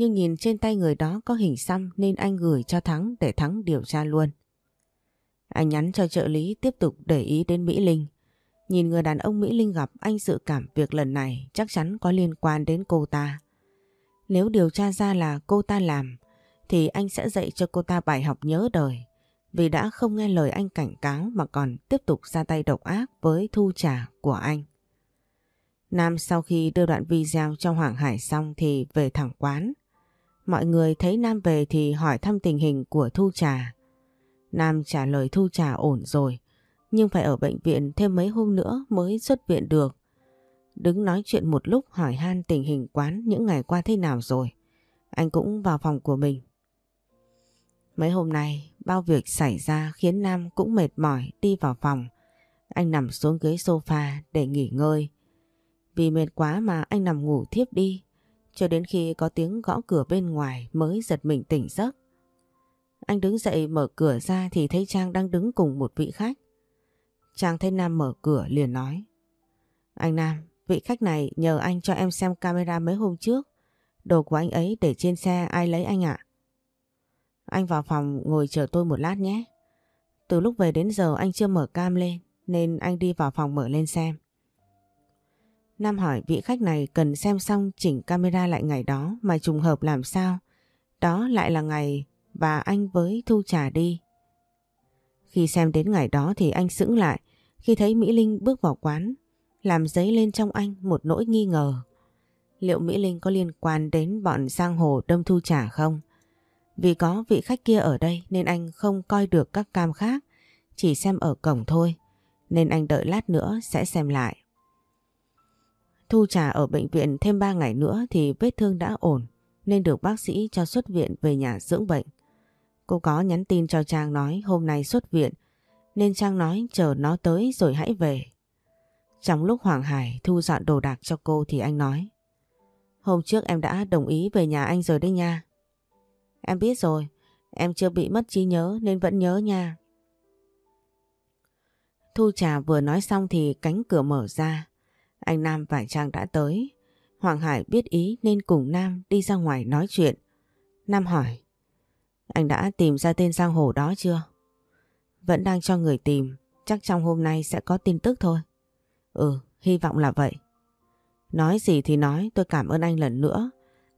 Nhưng nhìn trên tay người đó có hình xăm nên anh gửi cho Thắng để Thắng điều tra luôn. Anh nhắn cho trợ lý tiếp tục để ý đến Mỹ Linh. Nhìn người đàn ông Mỹ Linh gặp, anh dự cảm việc lần này chắc chắn có liên quan đến cô ta. Nếu điều tra ra là cô ta làm, thì anh sẽ dạy cho cô ta bài học nhớ đời vì đã không nghe lời anh cảnh cáo mà còn tiếp tục ra tay độc ác với thu trả của anh. Nam sau khi đưa đoạn video cho Hoàng Hải xong thì về thẳng quán. Mọi người thấy Nam về thì hỏi thăm tình hình của Thu Trà. Nam trả lời Thu Trà ổn rồi, nhưng phải ở bệnh viện thêm mấy hôm nữa mới xuất viện được. Đứng nói chuyện một lúc hỏi han tình hình quán những ngày qua thế nào rồi. Anh cũng vào phòng của mình. Mấy hôm nay bao việc xảy ra khiến Nam cũng mệt mỏi đi vào phòng. Anh nằm xuống ghế sofa để nghỉ ngơi. Vì mệt quá mà anh nằm ngủ thiếp đi. Cho đến khi có tiếng gõ cửa bên ngoài mới giật mình tỉnh giấc. Anh đứng dậy mở cửa ra thì thấy Trang đang đứng cùng một vị khách. Trang thấy Nam mở cửa liền nói. Anh Nam, vị khách này nhờ anh cho em xem camera mấy hôm trước. Đồ của anh ấy để trên xe ai lấy anh ạ? Anh vào phòng ngồi chờ tôi một lát nhé. Từ lúc về đến giờ anh chưa mở cam lên nên anh đi vào phòng mở lên xem. Nam hỏi vị khách này cần xem xong chỉnh camera lại ngày đó mà trùng hợp làm sao. Đó lại là ngày và anh với Thu trả đi. Khi xem đến ngày đó thì anh sững lại khi thấy Mỹ Linh bước vào quán làm giấy lên trong anh một nỗi nghi ngờ. Liệu Mỹ Linh có liên quan đến bọn giang hồ đâm Thu trả không? Vì có vị khách kia ở đây nên anh không coi được các cam khác, chỉ xem ở cổng thôi, nên anh đợi lát nữa sẽ xem lại. Thu trà ở bệnh viện thêm 3 ngày nữa thì vết thương đã ổn nên được bác sĩ cho xuất viện về nhà dưỡng bệnh. Cô có nhắn tin cho Trang nói hôm nay xuất viện nên Trang nói chờ nó tới rồi hãy về. Trong lúc Hoàng Hải thu dọn đồ đạc cho cô thì anh nói Hôm trước em đã đồng ý về nhà anh rồi đấy nha. Em biết rồi, em chưa bị mất trí nhớ nên vẫn nhớ nha. Thu Trà vừa nói xong thì cánh cửa mở ra. Anh Nam và Trang đã tới. Hoàng Hải biết ý nên cùng Nam đi ra ngoài nói chuyện. Nam hỏi. Anh đã tìm ra tên giang hồ đó chưa? Vẫn đang cho người tìm. Chắc trong hôm nay sẽ có tin tức thôi. Ừ, hy vọng là vậy. Nói gì thì nói tôi cảm ơn anh lần nữa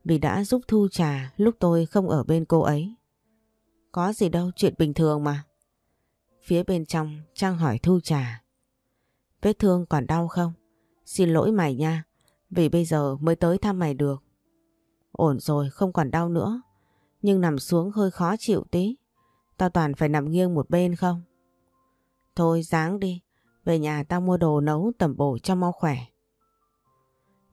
vì đã giúp Thu Trà lúc tôi không ở bên cô ấy. Có gì đâu, chuyện bình thường mà. Phía bên trong Trang hỏi Thu Trà. Vết thương còn đau không? Xin lỗi mày nha, vì bây giờ mới tới thăm mày được. Ổn rồi, không còn đau nữa. Nhưng nằm xuống hơi khó chịu tí. Tao toàn phải nằm nghiêng một bên không? Thôi dáng đi, về nhà tao mua đồ nấu tẩm bổ cho mau khỏe.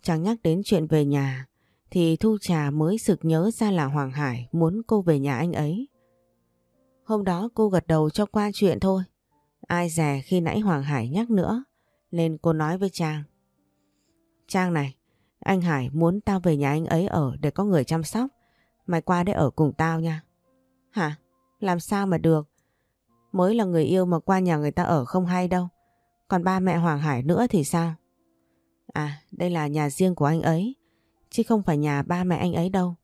Chẳng nhắc đến chuyện về nhà thì Thu Trà mới sực nhớ ra là Hoàng Hải muốn cô về nhà anh ấy. Hôm đó cô gật đầu cho qua chuyện thôi. Ai dè khi nãy Hoàng Hải nhắc nữa nên cô nói với Trang. Trang này, anh Hải muốn tao về nhà anh ấy ở để có người chăm sóc. Mày qua đây ở cùng tao nha. Hả? Làm sao mà được? Mới là người yêu mà qua nhà người ta ở không hay đâu. Còn ba mẹ Hoàng Hải nữa thì sao? À, đây là nhà riêng của anh ấy. Chứ không phải nhà ba mẹ anh ấy đâu.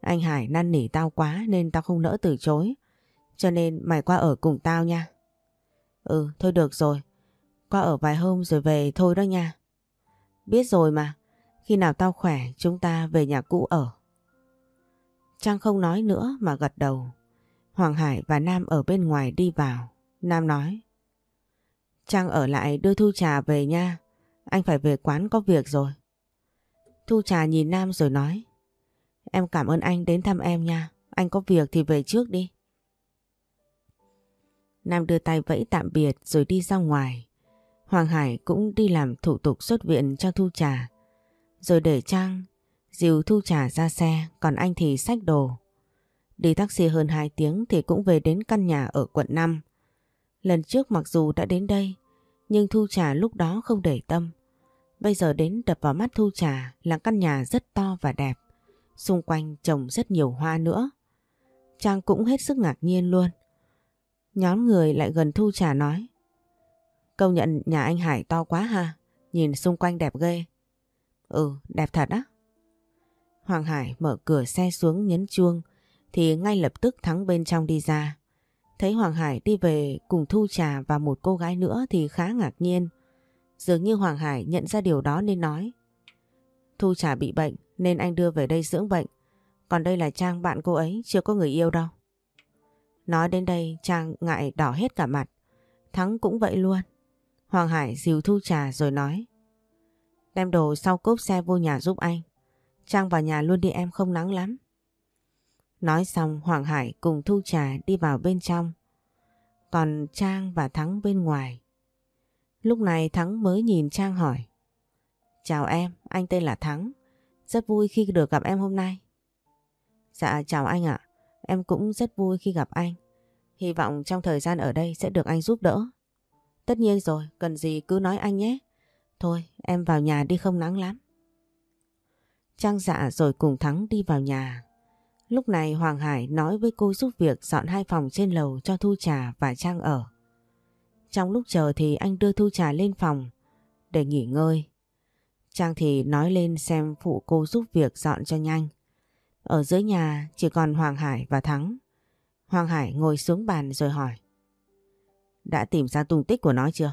Anh Hải năn nỉ tao quá nên tao không nỡ từ chối. Cho nên mày qua ở cùng tao nha. Ừ, thôi được rồi. Qua ở vài hôm rồi về thôi đó nha. Biết rồi mà. Khi nào tao khỏe, chúng ta về nhà cũ ở. Trang không nói nữa mà gật đầu. Hoàng Hải và Nam ở bên ngoài đi vào. Nam nói. Trang ở lại đưa Thu Trà về nha. Anh phải về quán có việc rồi. Thu Trà nhìn Nam rồi nói. Em cảm ơn anh đến thăm em nha. Anh có việc thì về trước đi. Nam đưa tay vẫy tạm biệt rồi đi ra ngoài. Hoàng Hải cũng đi làm thủ tục xuất viện cho Thu Trà. Rồi để Trang dìu Thu Trà ra xe, còn anh thì xách đồ. Đi taxi hơn 2 tiếng thì cũng về đến căn nhà ở quận 5. Lần trước mặc dù đã đến đây, nhưng Thu Trà lúc đó không để tâm. Bây giờ đến đập vào mắt Thu Trà là căn nhà rất to và đẹp. Xung quanh trồng rất nhiều hoa nữa. Trang cũng hết sức ngạc nhiên luôn. Nhóm người lại gần Thu Trà nói. Công nhận nhà anh Hải to quá ha. Nhìn xung quanh đẹp ghê. Ừ, đẹp thật á. Hoàng Hải mở cửa xe xuống nhấn chuông thì ngay lập tức Thắng bên trong đi ra. Thấy Hoàng Hải đi về cùng Thu Trà và một cô gái nữa thì khá ngạc nhiên. Dường như Hoàng Hải nhận ra điều đó nên nói. Thu Trà bị bệnh nên anh đưa về đây dưỡng bệnh. Còn đây là Trang bạn cô ấy chưa có người yêu đâu. Nói đến đây Trang ngại đỏ hết cả mặt. Thắng cũng vậy luôn. Hoàng Hải dìu Thu Trà rồi nói. Đem đồ sau cốp xe vô nhà giúp anh. Trang vào nhà luôn đi em không nắng lắm. Nói xong Hoàng Hải cùng Thu Trà đi vào bên trong. Còn Trang và Thắng bên ngoài. Lúc này Thắng mới nhìn Trang hỏi. Chào em, anh tên là Thắng. Rất vui khi được gặp em hôm nay. Dạ chào anh ạ, em cũng rất vui khi gặp anh. Hy vọng trong thời gian ở đây sẽ được anh giúp đỡ. Tất nhiên rồi, cần gì cứ nói anh nhé. Thôi, em vào nhà đi không nắng lắm. Trang dạ rồi cùng Thắng đi vào nhà. Lúc này Hoàng Hải nói với cô giúp việc dọn hai phòng trên lầu cho Thu Trà và Trang ở. Trong lúc chờ thì anh đưa Thu Trà lên phòng để nghỉ ngơi. Trang thì nói lên xem phụ cô giúp việc dọn cho nhanh. Ở dưới nhà chỉ còn Hoàng Hải và Thắng. Hoàng Hải ngồi xuống bàn rồi hỏi. Đã tìm ra tung tích của nó chưa?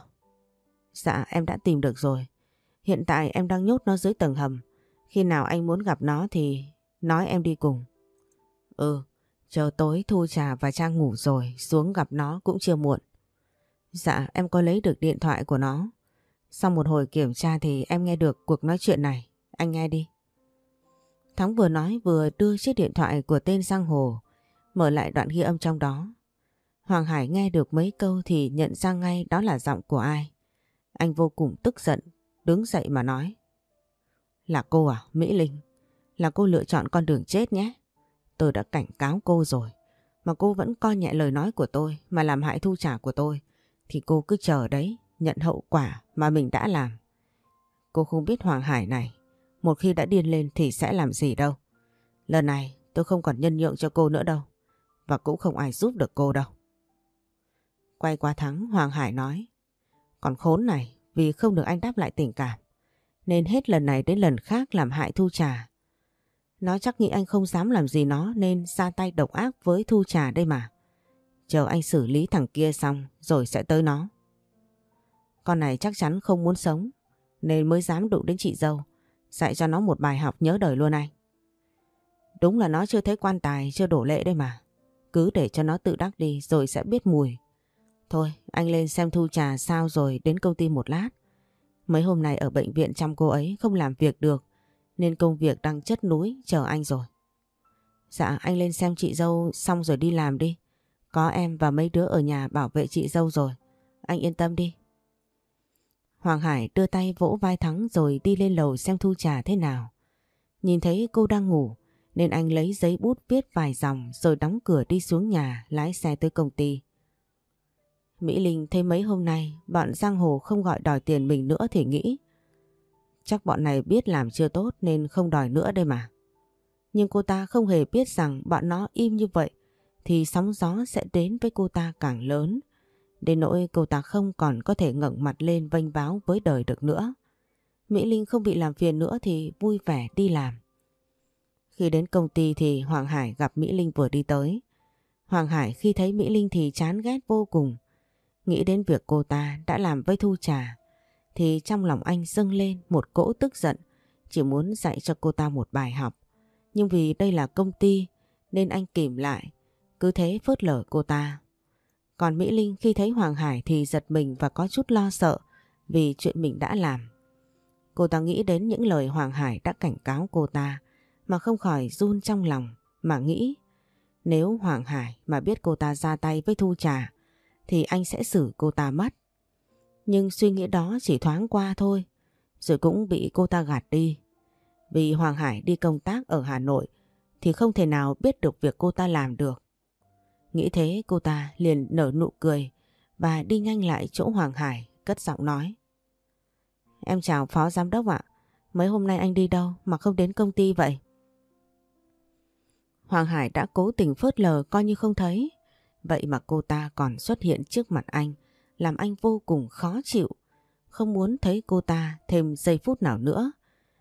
Dạ em đã tìm được rồi. Hiện tại em đang nhốt nó dưới tầng hầm. Khi nào anh muốn gặp nó thì nói em đi cùng. Ừ, chờ tối Thu Trà và Trang ngủ rồi xuống gặp nó cũng chưa muộn. Dạ em có lấy được điện thoại của nó. Sau một hồi kiểm tra thì em nghe được cuộc nói chuyện này. Anh nghe đi. Thắng vừa nói vừa đưa chiếc điện thoại của tên Giang Hồ, mở lại đoạn ghi âm trong đó. Hoàng Hải nghe được mấy câu thì nhận ra ngay đó là giọng của ai. Anh vô cùng tức giận, đứng dậy mà nói. Là cô à, Mỹ Linh? Là cô lựa chọn con đường chết nhé. Tôi đã cảnh cáo cô rồi, mà cô vẫn coi nhẹ lời nói của tôi mà làm hại thu trả của tôi. Thì cô cứ chờ đấy, nhận hậu quả mà mình đã làm. Cô không biết Hoàng Hải này, một khi đã điên lên thì sẽ làm gì đâu. Lần này tôi không còn nhân nhượng cho cô nữa đâu, và cũng không ai giúp được cô đâu. Quay qua Thắng, Hoàng Hải nói. Còn khốn này vì không được anh đáp lại tình cảm. Nên hết lần này đến lần khác làm hại Thu Trà. Nó chắc nghĩ anh không dám làm gì nó nên ra tay độc ác với Thu Trà đây mà. Chờ anh xử lý thằng kia xong rồi sẽ tới nó. Con này chắc chắn không muốn sống nên mới dám đụng đến chị dâu. Dạy cho nó một bài học nhớ đời luôn anh. Đúng là nó chưa thấy quan tài, chưa đổ lệ đây mà. Cứ để cho nó tự đắc đi rồi sẽ biết mùi. Thôi, anh lên xem thu trà sao rồi đến công ty một lát. Mấy hôm nay ở bệnh viện chăm cô ấy không làm việc được nên công việc đang chất núi chờ anh rồi. Dạ, anh lên xem chị dâu xong rồi đi làm đi. Có em và mấy đứa ở nhà bảo vệ chị dâu rồi. Anh yên tâm đi. Hoàng Hải đưa tay vỗ vai Thắng rồi đi lên lầu xem Thu Trà thế nào. Nhìn thấy cô đang ngủ nên anh lấy giấy bút viết vài dòng rồi đóng cửa đi xuống nhà lái xe tới công ty. Mỹ Linh thấy mấy hôm nay bọn Giang Hồ không gọi đòi tiền mình nữa thì nghĩ chắc bọn này biết làm chưa tốt nên không đòi nữa đây mà. Nhưng cô ta không hề biết rằng bọn nó im như vậy thì sóng gió sẽ đến với cô ta càng lớn. Đến nỗi cô ta không còn có thể ngẩng mặt lên vênh báo với đời được nữa. Mỹ Linh không bị làm phiền nữa thì vui vẻ đi làm. Khi đến công ty thì Hoàng Hải gặp Mỹ Linh vừa đi tới. Hoàng Hải khi thấy Mỹ Linh thì chán ghét vô cùng. Nghĩ đến việc cô ta đã làm với Thu Trà, thì trong lòng anh dâng lên một cỗ tức giận, chỉ muốn dạy cho cô ta một bài học. Nhưng vì đây là công ty, nên anh kìm lại, cứ thế phớt lờ cô ta. Còn Mỹ Linh khi thấy Hoàng Hải thì giật mình và có chút lo sợ vì chuyện mình đã làm. Cô ta nghĩ đến những lời Hoàng Hải đã cảnh cáo cô ta, mà không khỏi run trong lòng, mà nghĩ, nếu Hoàng Hải mà biết cô ta ra tay với Thu Trà thì anh sẽ xử cô ta mất. Nhưng suy nghĩ đó chỉ thoáng qua thôi, rồi cũng bị cô ta gạt đi. Vì Hoàng Hải đi công tác ở Hà Nội thì không thể nào biết được việc cô ta làm được. Nghĩ thế, cô ta liền nở nụ cười và đi nhanh lại chỗ Hoàng Hải, cất giọng nói. Em chào Phó Giám Đốc ạ. Mấy hôm nay anh đi đâu mà không đến công ty vậy? Hoàng Hải đã cố tình phớt lờ coi như không thấy. Vậy mà cô ta còn xuất hiện trước mặt anh làm anh vô cùng khó chịu. Không muốn thấy cô ta thêm giây phút nào nữa.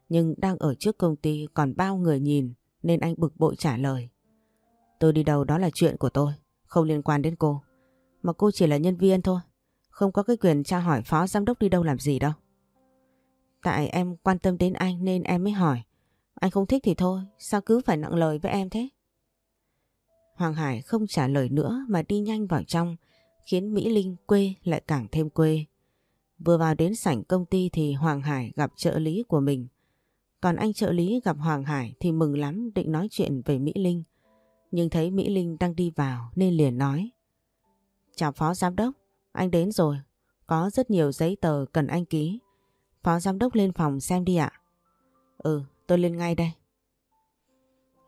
Nhưng đang ở trước công ty còn bao người nhìn nên anh bực bội trả lời. Tôi đi đâu đó là chuyện của tôi, không liên quan đến cô. Mà cô chỉ là nhân viên thôi, không có cái quyền tra hỏi phó giám đốc đi đâu làm gì đâu. Tại em quan tâm đến anh nên em mới hỏi. Anh không thích thì thôi, sao cứ phải nặng lời với em thế? Hoàng Hải không trả lời nữa mà đi nhanh vào trong, khiến Mỹ Linh quê lại càng thêm quê. Vừa vào đến sảnh công ty thì Hoàng Hải gặp trợ lý của mình. Còn anh trợ lý gặp Hoàng Hải thì mừng lắm định nói chuyện về Mỹ Linh. Nhưng thấy Mỹ Linh đang đi vào nên liền nói. Chào Phó Giám Đốc, anh đến rồi. Có rất nhiều giấy tờ cần anh ký. Phó Giám Đốc lên phòng xem đi ạ. Ừ, tôi lên ngay đây.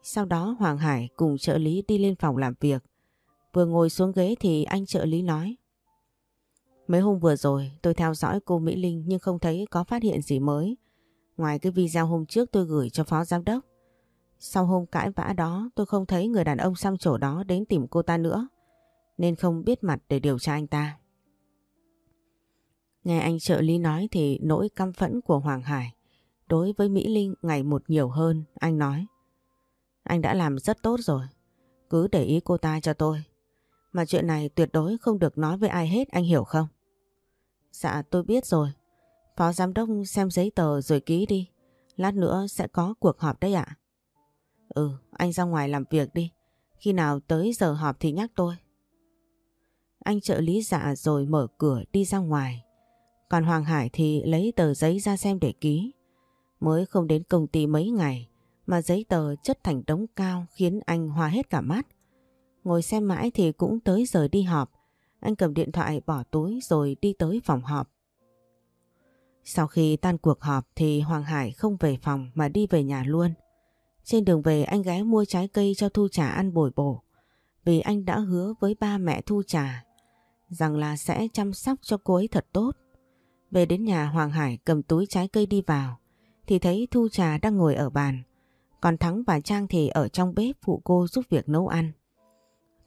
Sau đó Hoàng Hải cùng trợ lý đi lên phòng làm việc. Vừa ngồi xuống ghế thì anh trợ lý nói. Mấy hôm vừa rồi tôi theo dõi cô Mỹ Linh nhưng không thấy có phát hiện gì mới. Ngoài cái video hôm trước tôi gửi cho phó giám đốc. Sau hôm cãi vã đó tôi không thấy người đàn ông xăm chỗ đó đến tìm cô ta nữa. Nên không biết mặt để điều tra anh ta. Nghe anh trợ lý nói thì nỗi căm phẫn của Hoàng Hải đối với Mỹ Linh ngày một nhiều hơn. Anh nói. Anh đã làm rất tốt rồi. Cứ để ý cô ta cho tôi. Mà chuyện này tuyệt đối không được nói với ai hết anh hiểu không? Dạ tôi biết rồi. Phó giám đốc xem giấy tờ rồi ký đi. Lát nữa sẽ có cuộc họp đấy ạ. Ừ, anh ra ngoài làm việc đi. Khi nào tới giờ họp thì nhắc tôi. Anh trợ lý dạ rồi mở cửa đi ra ngoài. Còn Hoàng Hải thì lấy tờ giấy ra xem để ký. Mới không đến công ty mấy ngày mà giấy tờ chất thành đống cao khiến anh hoa hết cả mắt. Ngồi xem mãi thì cũng tới giờ đi họp. Anh cầm điện thoại bỏ túi rồi đi tới phòng họp. Sau khi tan cuộc họp thì Hoàng Hải không về phòng mà đi về nhà luôn. Trên đường về, anh ghé mua trái cây cho Thu Trà ăn bồi bổ. Vì anh đã hứa với ba mẹ Thu Trà rằng là sẽ chăm sóc cho cô ấy thật tốt. Về đến nhà, Hoàng Hải cầm túi trái cây đi vào, thì thấy Thu Trà đang ngồi ở bàn. Còn Thắng và Trang thì ở trong bếp phụ cô giúp việc nấu ăn.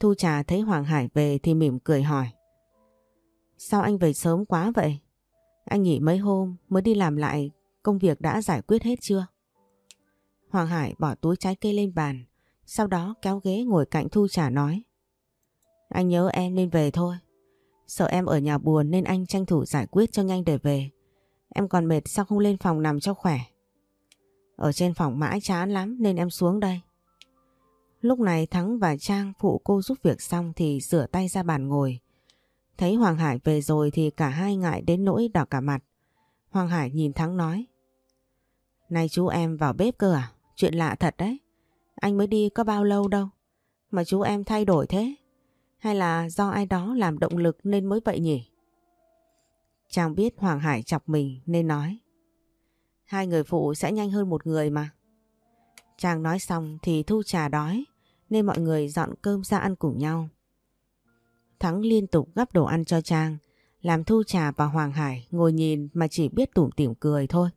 Thu Trà thấy Hoàng Hải về thì mỉm cười hỏi. Sao anh về sớm quá vậy? Anh nghỉ mấy hôm mới đi làm lại công việc đã giải quyết hết chưa? Hoàng Hải bỏ túi trái cây lên bàn, sau đó kéo ghế ngồi cạnh Thu Trà nói. Anh nhớ em nên về thôi. Sợ em ở nhà buồn nên anh tranh thủ giải quyết cho nhanh để về. Em còn mệt sao không lên phòng nằm cho khỏe. Ở trên phòng mãi chán lắm nên em xuống đây. Lúc này Thắng và Trang, phụ cô giúp việc xong thì rửa tay ra bàn ngồi. Thấy Hoàng Hải về rồi thì cả hai ngại đến nỗi đỏ cả mặt. Hoàng Hải nhìn Thắng nói. Này chú em vào bếp cơ à? Chuyện lạ thật đấy. Anh mới đi có bao lâu đâu. Mà chú em thay đổi thế. Hay là do ai đó làm động lực nên mới vậy nhỉ? Trang biết Hoàng Hải chọc mình nên nói. Hai người phụ sẽ nhanh hơn một người mà. Trang nói xong thì Thu trà đói nên mọi người dọn cơm ra ăn cùng nhau. Thắng liên tục gắp đồ ăn cho Trang, làm Thu Trà và Hoàng Hải ngồi nhìn mà chỉ biết tủm tỉm cười thôi.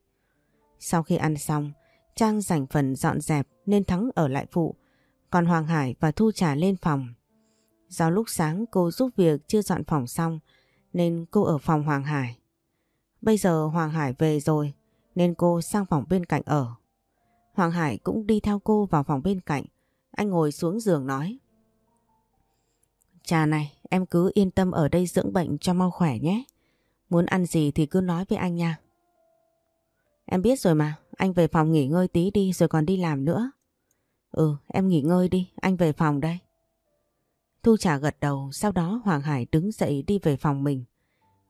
Sau khi ăn xong, Trang dành phần dọn dẹp nên Thắng ở lại phụ, còn Hoàng Hải và Thu Trà lên phòng. Do lúc sáng cô giúp việc chưa dọn phòng xong nên cô ở phòng Hoàng Hải. Bây giờ Hoàng Hải về rồi nên cô sang phòng bên cạnh ở. Hoàng Hải cũng đi theo cô vào phòng bên cạnh. Anh ngồi xuống giường nói. Trà này, em cứ yên tâm ở đây dưỡng bệnh cho mau khỏe nhé. Muốn ăn gì thì cứ nói với anh nha. Em biết rồi mà, anh về phòng nghỉ ngơi tí đi rồi còn đi làm nữa. Ừ, em nghỉ ngơi đi, anh về phòng đây. Thu Trà gật đầu, sau đó Hoàng Hải đứng dậy đi về phòng mình.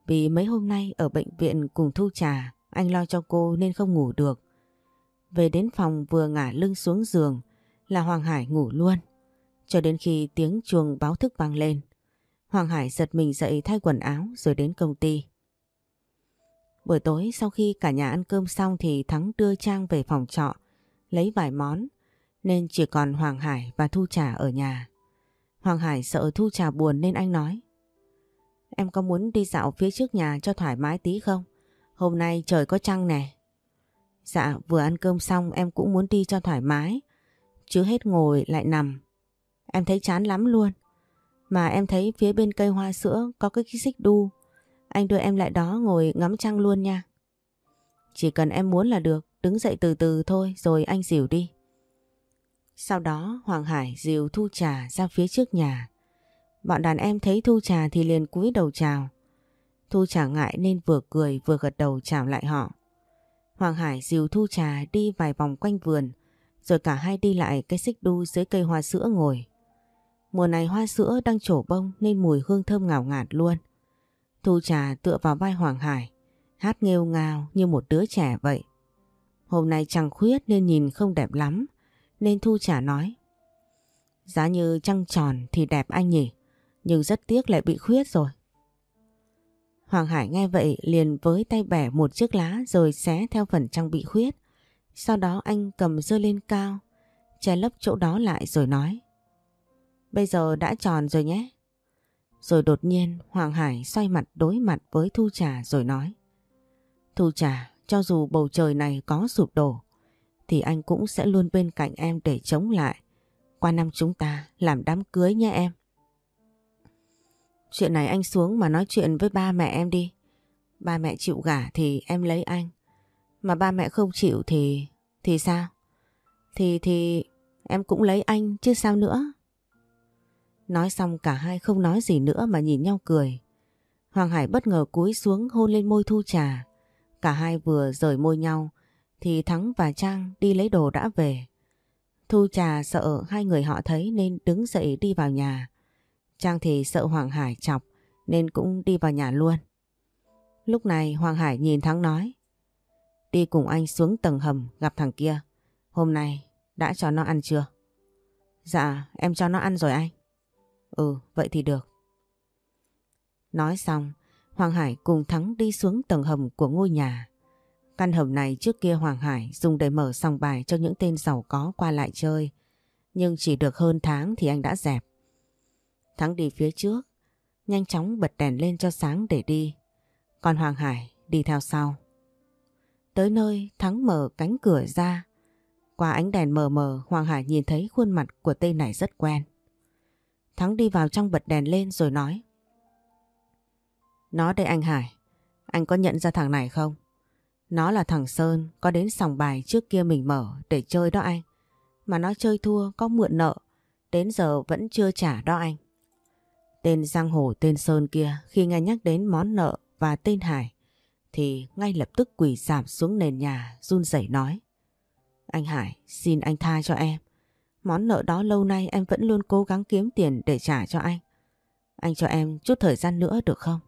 Vì mấy hôm nay ở bệnh viện cùng Thu Trà, anh lo cho cô nên không ngủ được. Về đến phòng vừa ngả lưng xuống giường là Hoàng Hải ngủ luôn. Cho đến khi tiếng chuông báo thức vang lên, Hoàng Hải giật mình dậy thay quần áo rồi đến công ty. Buổi tối sau khi cả nhà ăn cơm xong thì Thắng đưa Trang về phòng trọ, lấy vài món, nên chỉ còn Hoàng Hải và Thu Trà ở nhà. Hoàng Hải sợ Thu Trà buồn nên anh nói. Em có muốn đi dạo phía trước nhà cho thoải mái tí không? Hôm nay trời có trăng nè. Dạ vừa ăn cơm xong em cũng muốn đi cho thoải mái. Chứ hết ngồi lại nằm. Em thấy chán lắm luôn. Mà em thấy phía bên cây hoa sữa có cái xích đu. Anh đưa em lại đó ngồi ngắm trăng luôn nha. Chỉ cần em muốn là được, đứng dậy từ từ thôi rồi anh dìu đi. Sau đó Hoàng Hải dìu Thu Trà ra phía trước nhà. Bọn đàn em thấy Thu Trà thì liền cúi đầu chào. Thu Trà ngại nên vừa cười vừa gật đầu chào lại họ. Hoàng Hải dìu Thu Trà đi vài vòng quanh vườn, rồi cả hai đi lại cái xích đu dưới cây hoa sữa ngồi. Mùa này hoa sữa đang trổ bông nên mùi hương thơm ngào ngạt luôn. Thu Trà tựa vào vai Hoàng Hải, hát nghêu ngào như một đứa trẻ vậy. Hôm nay trăng khuyết nên nhìn không đẹp lắm, nên Thu Trà nói. Giá như trăng tròn thì đẹp anh nhỉ, nhưng rất tiếc lại bị khuyết rồi. Hoàng Hải nghe vậy liền với tay bẻ một chiếc lá rồi xé theo phần trang bị khuyết. Sau đó anh cầm dơ lên cao, che lấp chỗ đó lại rồi nói. Bây giờ đã tròn rồi nhé. Rồi đột nhiên Hoàng Hải xoay mặt đối mặt với Thu Trà rồi nói. Thu Trà, cho dù bầu trời này có sụp đổ, thì anh cũng sẽ luôn bên cạnh em để chống lại. Qua năm chúng ta làm đám cưới nhé em. Chuyện này anh xuống mà nói chuyện với ba mẹ em đi. Ba mẹ chịu gả thì em lấy anh. Mà ba mẹ không chịu thì... Thì sao? Thì thì em cũng lấy anh chứ sao nữa. Nói xong cả hai không nói gì nữa mà nhìn nhau cười. Hoàng Hải bất ngờ cúi xuống hôn lên môi Thu Trà. Cả hai vừa rời môi nhau thì Thắng và Trang đi lấy đồ đã về. Thu Trà sợ hai người họ thấy nên đứng dậy đi vào nhà. Trang thì sợ Hoàng Hải chọc, nên cũng đi vào nhà luôn. Lúc này Hoàng Hải nhìn Thắng nói, Đi cùng anh xuống tầng hầm gặp thằng kia. Hôm nay đã cho nó ăn chưa? Dạ em cho nó ăn rồi anh. Ừ vậy thì được. Nói xong, Hoàng Hải cùng Thắng đi xuống tầng hầm của ngôi nhà. Căn hầm này trước kia Hoàng Hải dùng để mở sòng bài cho những tên giàu có qua lại chơi. Nhưng chỉ được hơn tháng thì anh đã dẹp. Thắng đi phía trước, nhanh chóng bật đèn lên cho sáng để đi. Còn Hoàng Hải đi theo sau. Tới nơi Thắng mở cánh cửa ra. Qua ánh đèn mờ mờ Hoàng Hải nhìn thấy khuôn mặt của tên này rất quen. Thắng đi vào trong bật đèn lên rồi nói. Nó đây anh Hải. Anh có nhận ra thằng này không? Nó là thằng Sơn có đến sòng bài trước kia mình mở để chơi đó anh. Mà nó chơi thua có mượn nợ. Đến giờ vẫn chưa trả đó anh. Tên giang hồ tên Sơn kia khi nghe nhắc đến món nợ và tên Hải, thì ngay lập tức quỳ giảm xuống nền nhà, run rẩy nói. Anh Hải, xin anh tha cho em. Món nợ đó lâu nay em vẫn luôn cố gắng kiếm tiền để trả cho anh. Anh cho em chút thời gian nữa được không?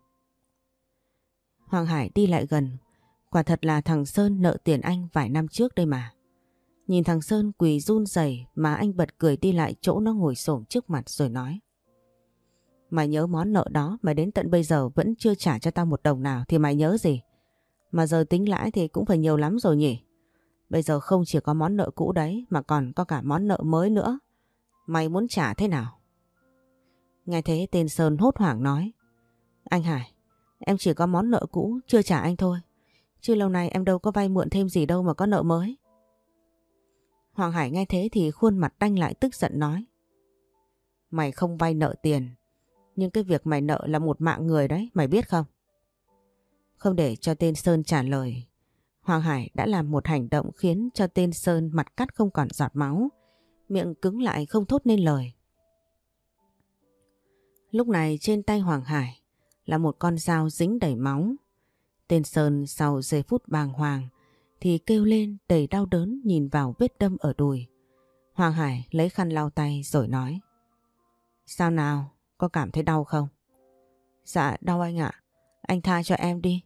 Hoàng Hải đi lại gần. Quả thật là thằng Sơn nợ tiền anh vài năm trước đây mà. Nhìn thằng Sơn quỳ run rẩy mà anh bật cười đi lại chỗ nó ngồi xổm trước mặt rồi nói. Mày nhớ món nợ đó mà đến tận bây giờ vẫn chưa trả cho tao một đồng nào thì mày nhớ gì? Mà giờ tính lãi thì cũng phải nhiều lắm rồi nhỉ? Bây giờ không chỉ có món nợ cũ đấy mà còn có cả món nợ mới nữa. Mày muốn trả thế nào? Nghe thế tên Sơn hốt hoảng nói. Anh Hải, em chỉ có món nợ cũ chưa trả anh thôi. Chứ lâu nay em đâu có vay mượn thêm gì đâu mà có nợ mới. Hoàng Hải nghe thế thì khuôn mặt đanh lại tức giận nói. Mày không vay nợ tiền, nhưng cái việc mày nợ là một mạng người đấy, mày biết không? Không để cho tên Sơn trả lời, Hoàng Hải đã làm một hành động khiến cho tên Sơn mặt cắt không còn giọt máu, miệng cứng lại không thốt nên lời. Lúc này trên tay Hoàng Hải là một con dao dính đầy máu. Tên Sơn sau giây phút bàng hoàng thì kêu lên đầy đau đớn nhìn vào vết đâm ở đùi. Hoàng Hải lấy khăn lau tay rồi nói Sao nào, có cảm thấy đau không? Dạ đau anh ạ, anh tha cho em đi.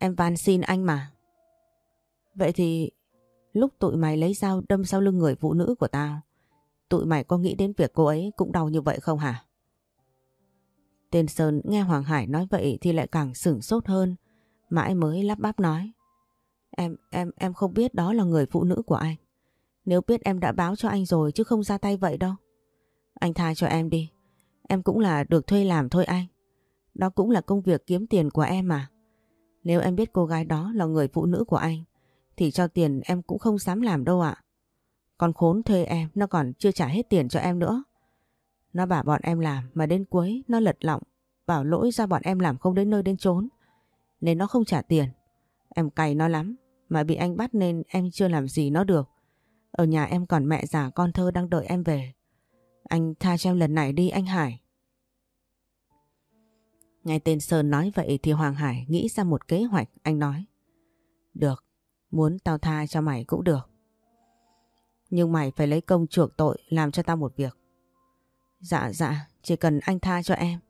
Em van xin anh mà. Vậy thì lúc tụi mày lấy dao đâm sau lưng người phụ nữ của tao, tụi mày có nghĩ đến việc cô ấy cũng đau như vậy không hả? Tên Sơn nghe Hoàng Hải nói vậy thì lại càng sửng sốt hơn, mãi mới lắp bắp nói. Em, em, em không biết đó là người phụ nữ của anh. Nếu biết em đã báo cho anh rồi chứ không ra tay vậy đâu. Anh tha cho em đi. Em cũng là được thuê làm thôi anh. Đó cũng là công việc kiếm tiền của em mà. Nếu em biết cô gái đó là người phụ nữ của anh, thì cho tiền em cũng không dám làm đâu ạ. Còn khốn thuê em, nó còn chưa trả hết tiền cho em nữa. Nó bảo bọn em làm, mà đến cuối nó lật lọng, bảo lỗi ra bọn em làm không đến nơi đến chốn nên nó không trả tiền. Em cày nó lắm, mà bị anh bắt nên em chưa làm gì nó được. Ở nhà em còn mẹ già con thơ đang đợi em về. Anh tha cho em lần này đi anh Hải. Nghe tên Sơn nói vậy thì Hoàng Hải nghĩ ra một kế hoạch, anh nói. Được, muốn tao tha cho mày cũng được. Nhưng mày phải lấy công chuộc tội làm cho tao một việc. Dạ dạ, chỉ cần anh tha cho em.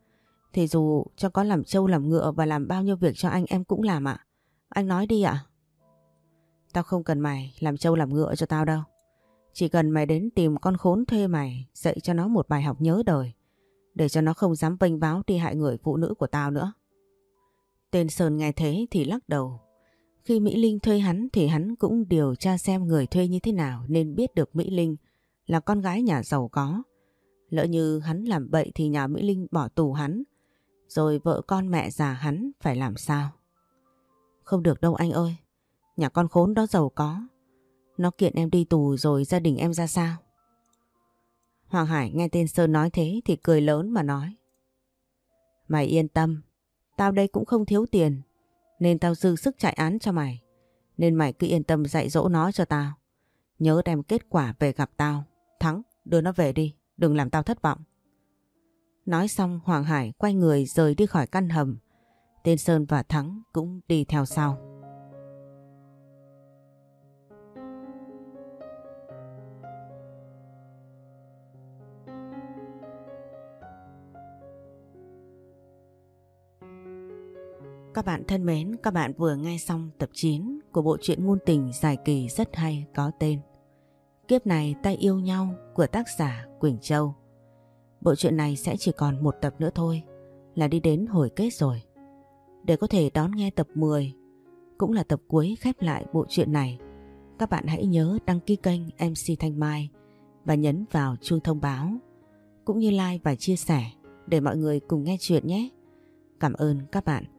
Thì dù cho có làm trâu làm ngựa và làm bao nhiêu việc cho anh em cũng làm ạ. Anh nói đi ạ. Tao không cần mày làm trâu làm ngựa cho tao đâu. Chỉ cần mày đến tìm con khốn thuê mày, dạy cho nó một bài học nhớ đời. Để cho nó không dám bênh báo đi hại người phụ nữ của tao nữa. Tên Sơn nghe thế thì lắc đầu. Khi Mỹ Linh thuê hắn thì hắn cũng điều tra xem người thuê như thế nào nên biết được Mỹ Linh là con gái nhà giàu có. Lỡ như hắn làm bậy thì nhà Mỹ Linh bỏ tù hắn. Rồi vợ con mẹ già hắn phải làm sao? Không được đâu anh ơi. Nhà con khốn đó giàu có. Nó kiện em đi tù rồi gia đình em ra sao? Hoàng Hải nghe tên Sơn nói thế thì cười lớn mà nói. Mày yên tâm, tao đây cũng không thiếu tiền, nên tao dư sức chạy án cho mày. Nên mày cứ yên tâm dạy dỗ nó cho tao. Nhớ đem kết quả về gặp tao. Thắng, đưa nó về đi, đừng làm tao thất vọng. Nói xong Hoàng Hải quay người rời đi khỏi căn hầm. Tên Sơn và Thắng cũng đi theo sau. Các bạn thân mến, các bạn vừa nghe xong tập 9 của bộ truyện ngôn tình dài kỳ rất hay có tên Kiếp này ta yêu nhau của tác giả Quỳnh Châu. Bộ truyện này sẽ chỉ còn một tập nữa thôi là đi đến hồi kết rồi. Để có thể đón nghe tập 10 cũng là tập cuối khép lại bộ truyện này. Các bạn hãy nhớ đăng ký kênh MC Thanh Mai và nhấn vào chuông thông báo cũng như like và chia sẻ để mọi người cùng nghe chuyện nhé. Cảm ơn các bạn.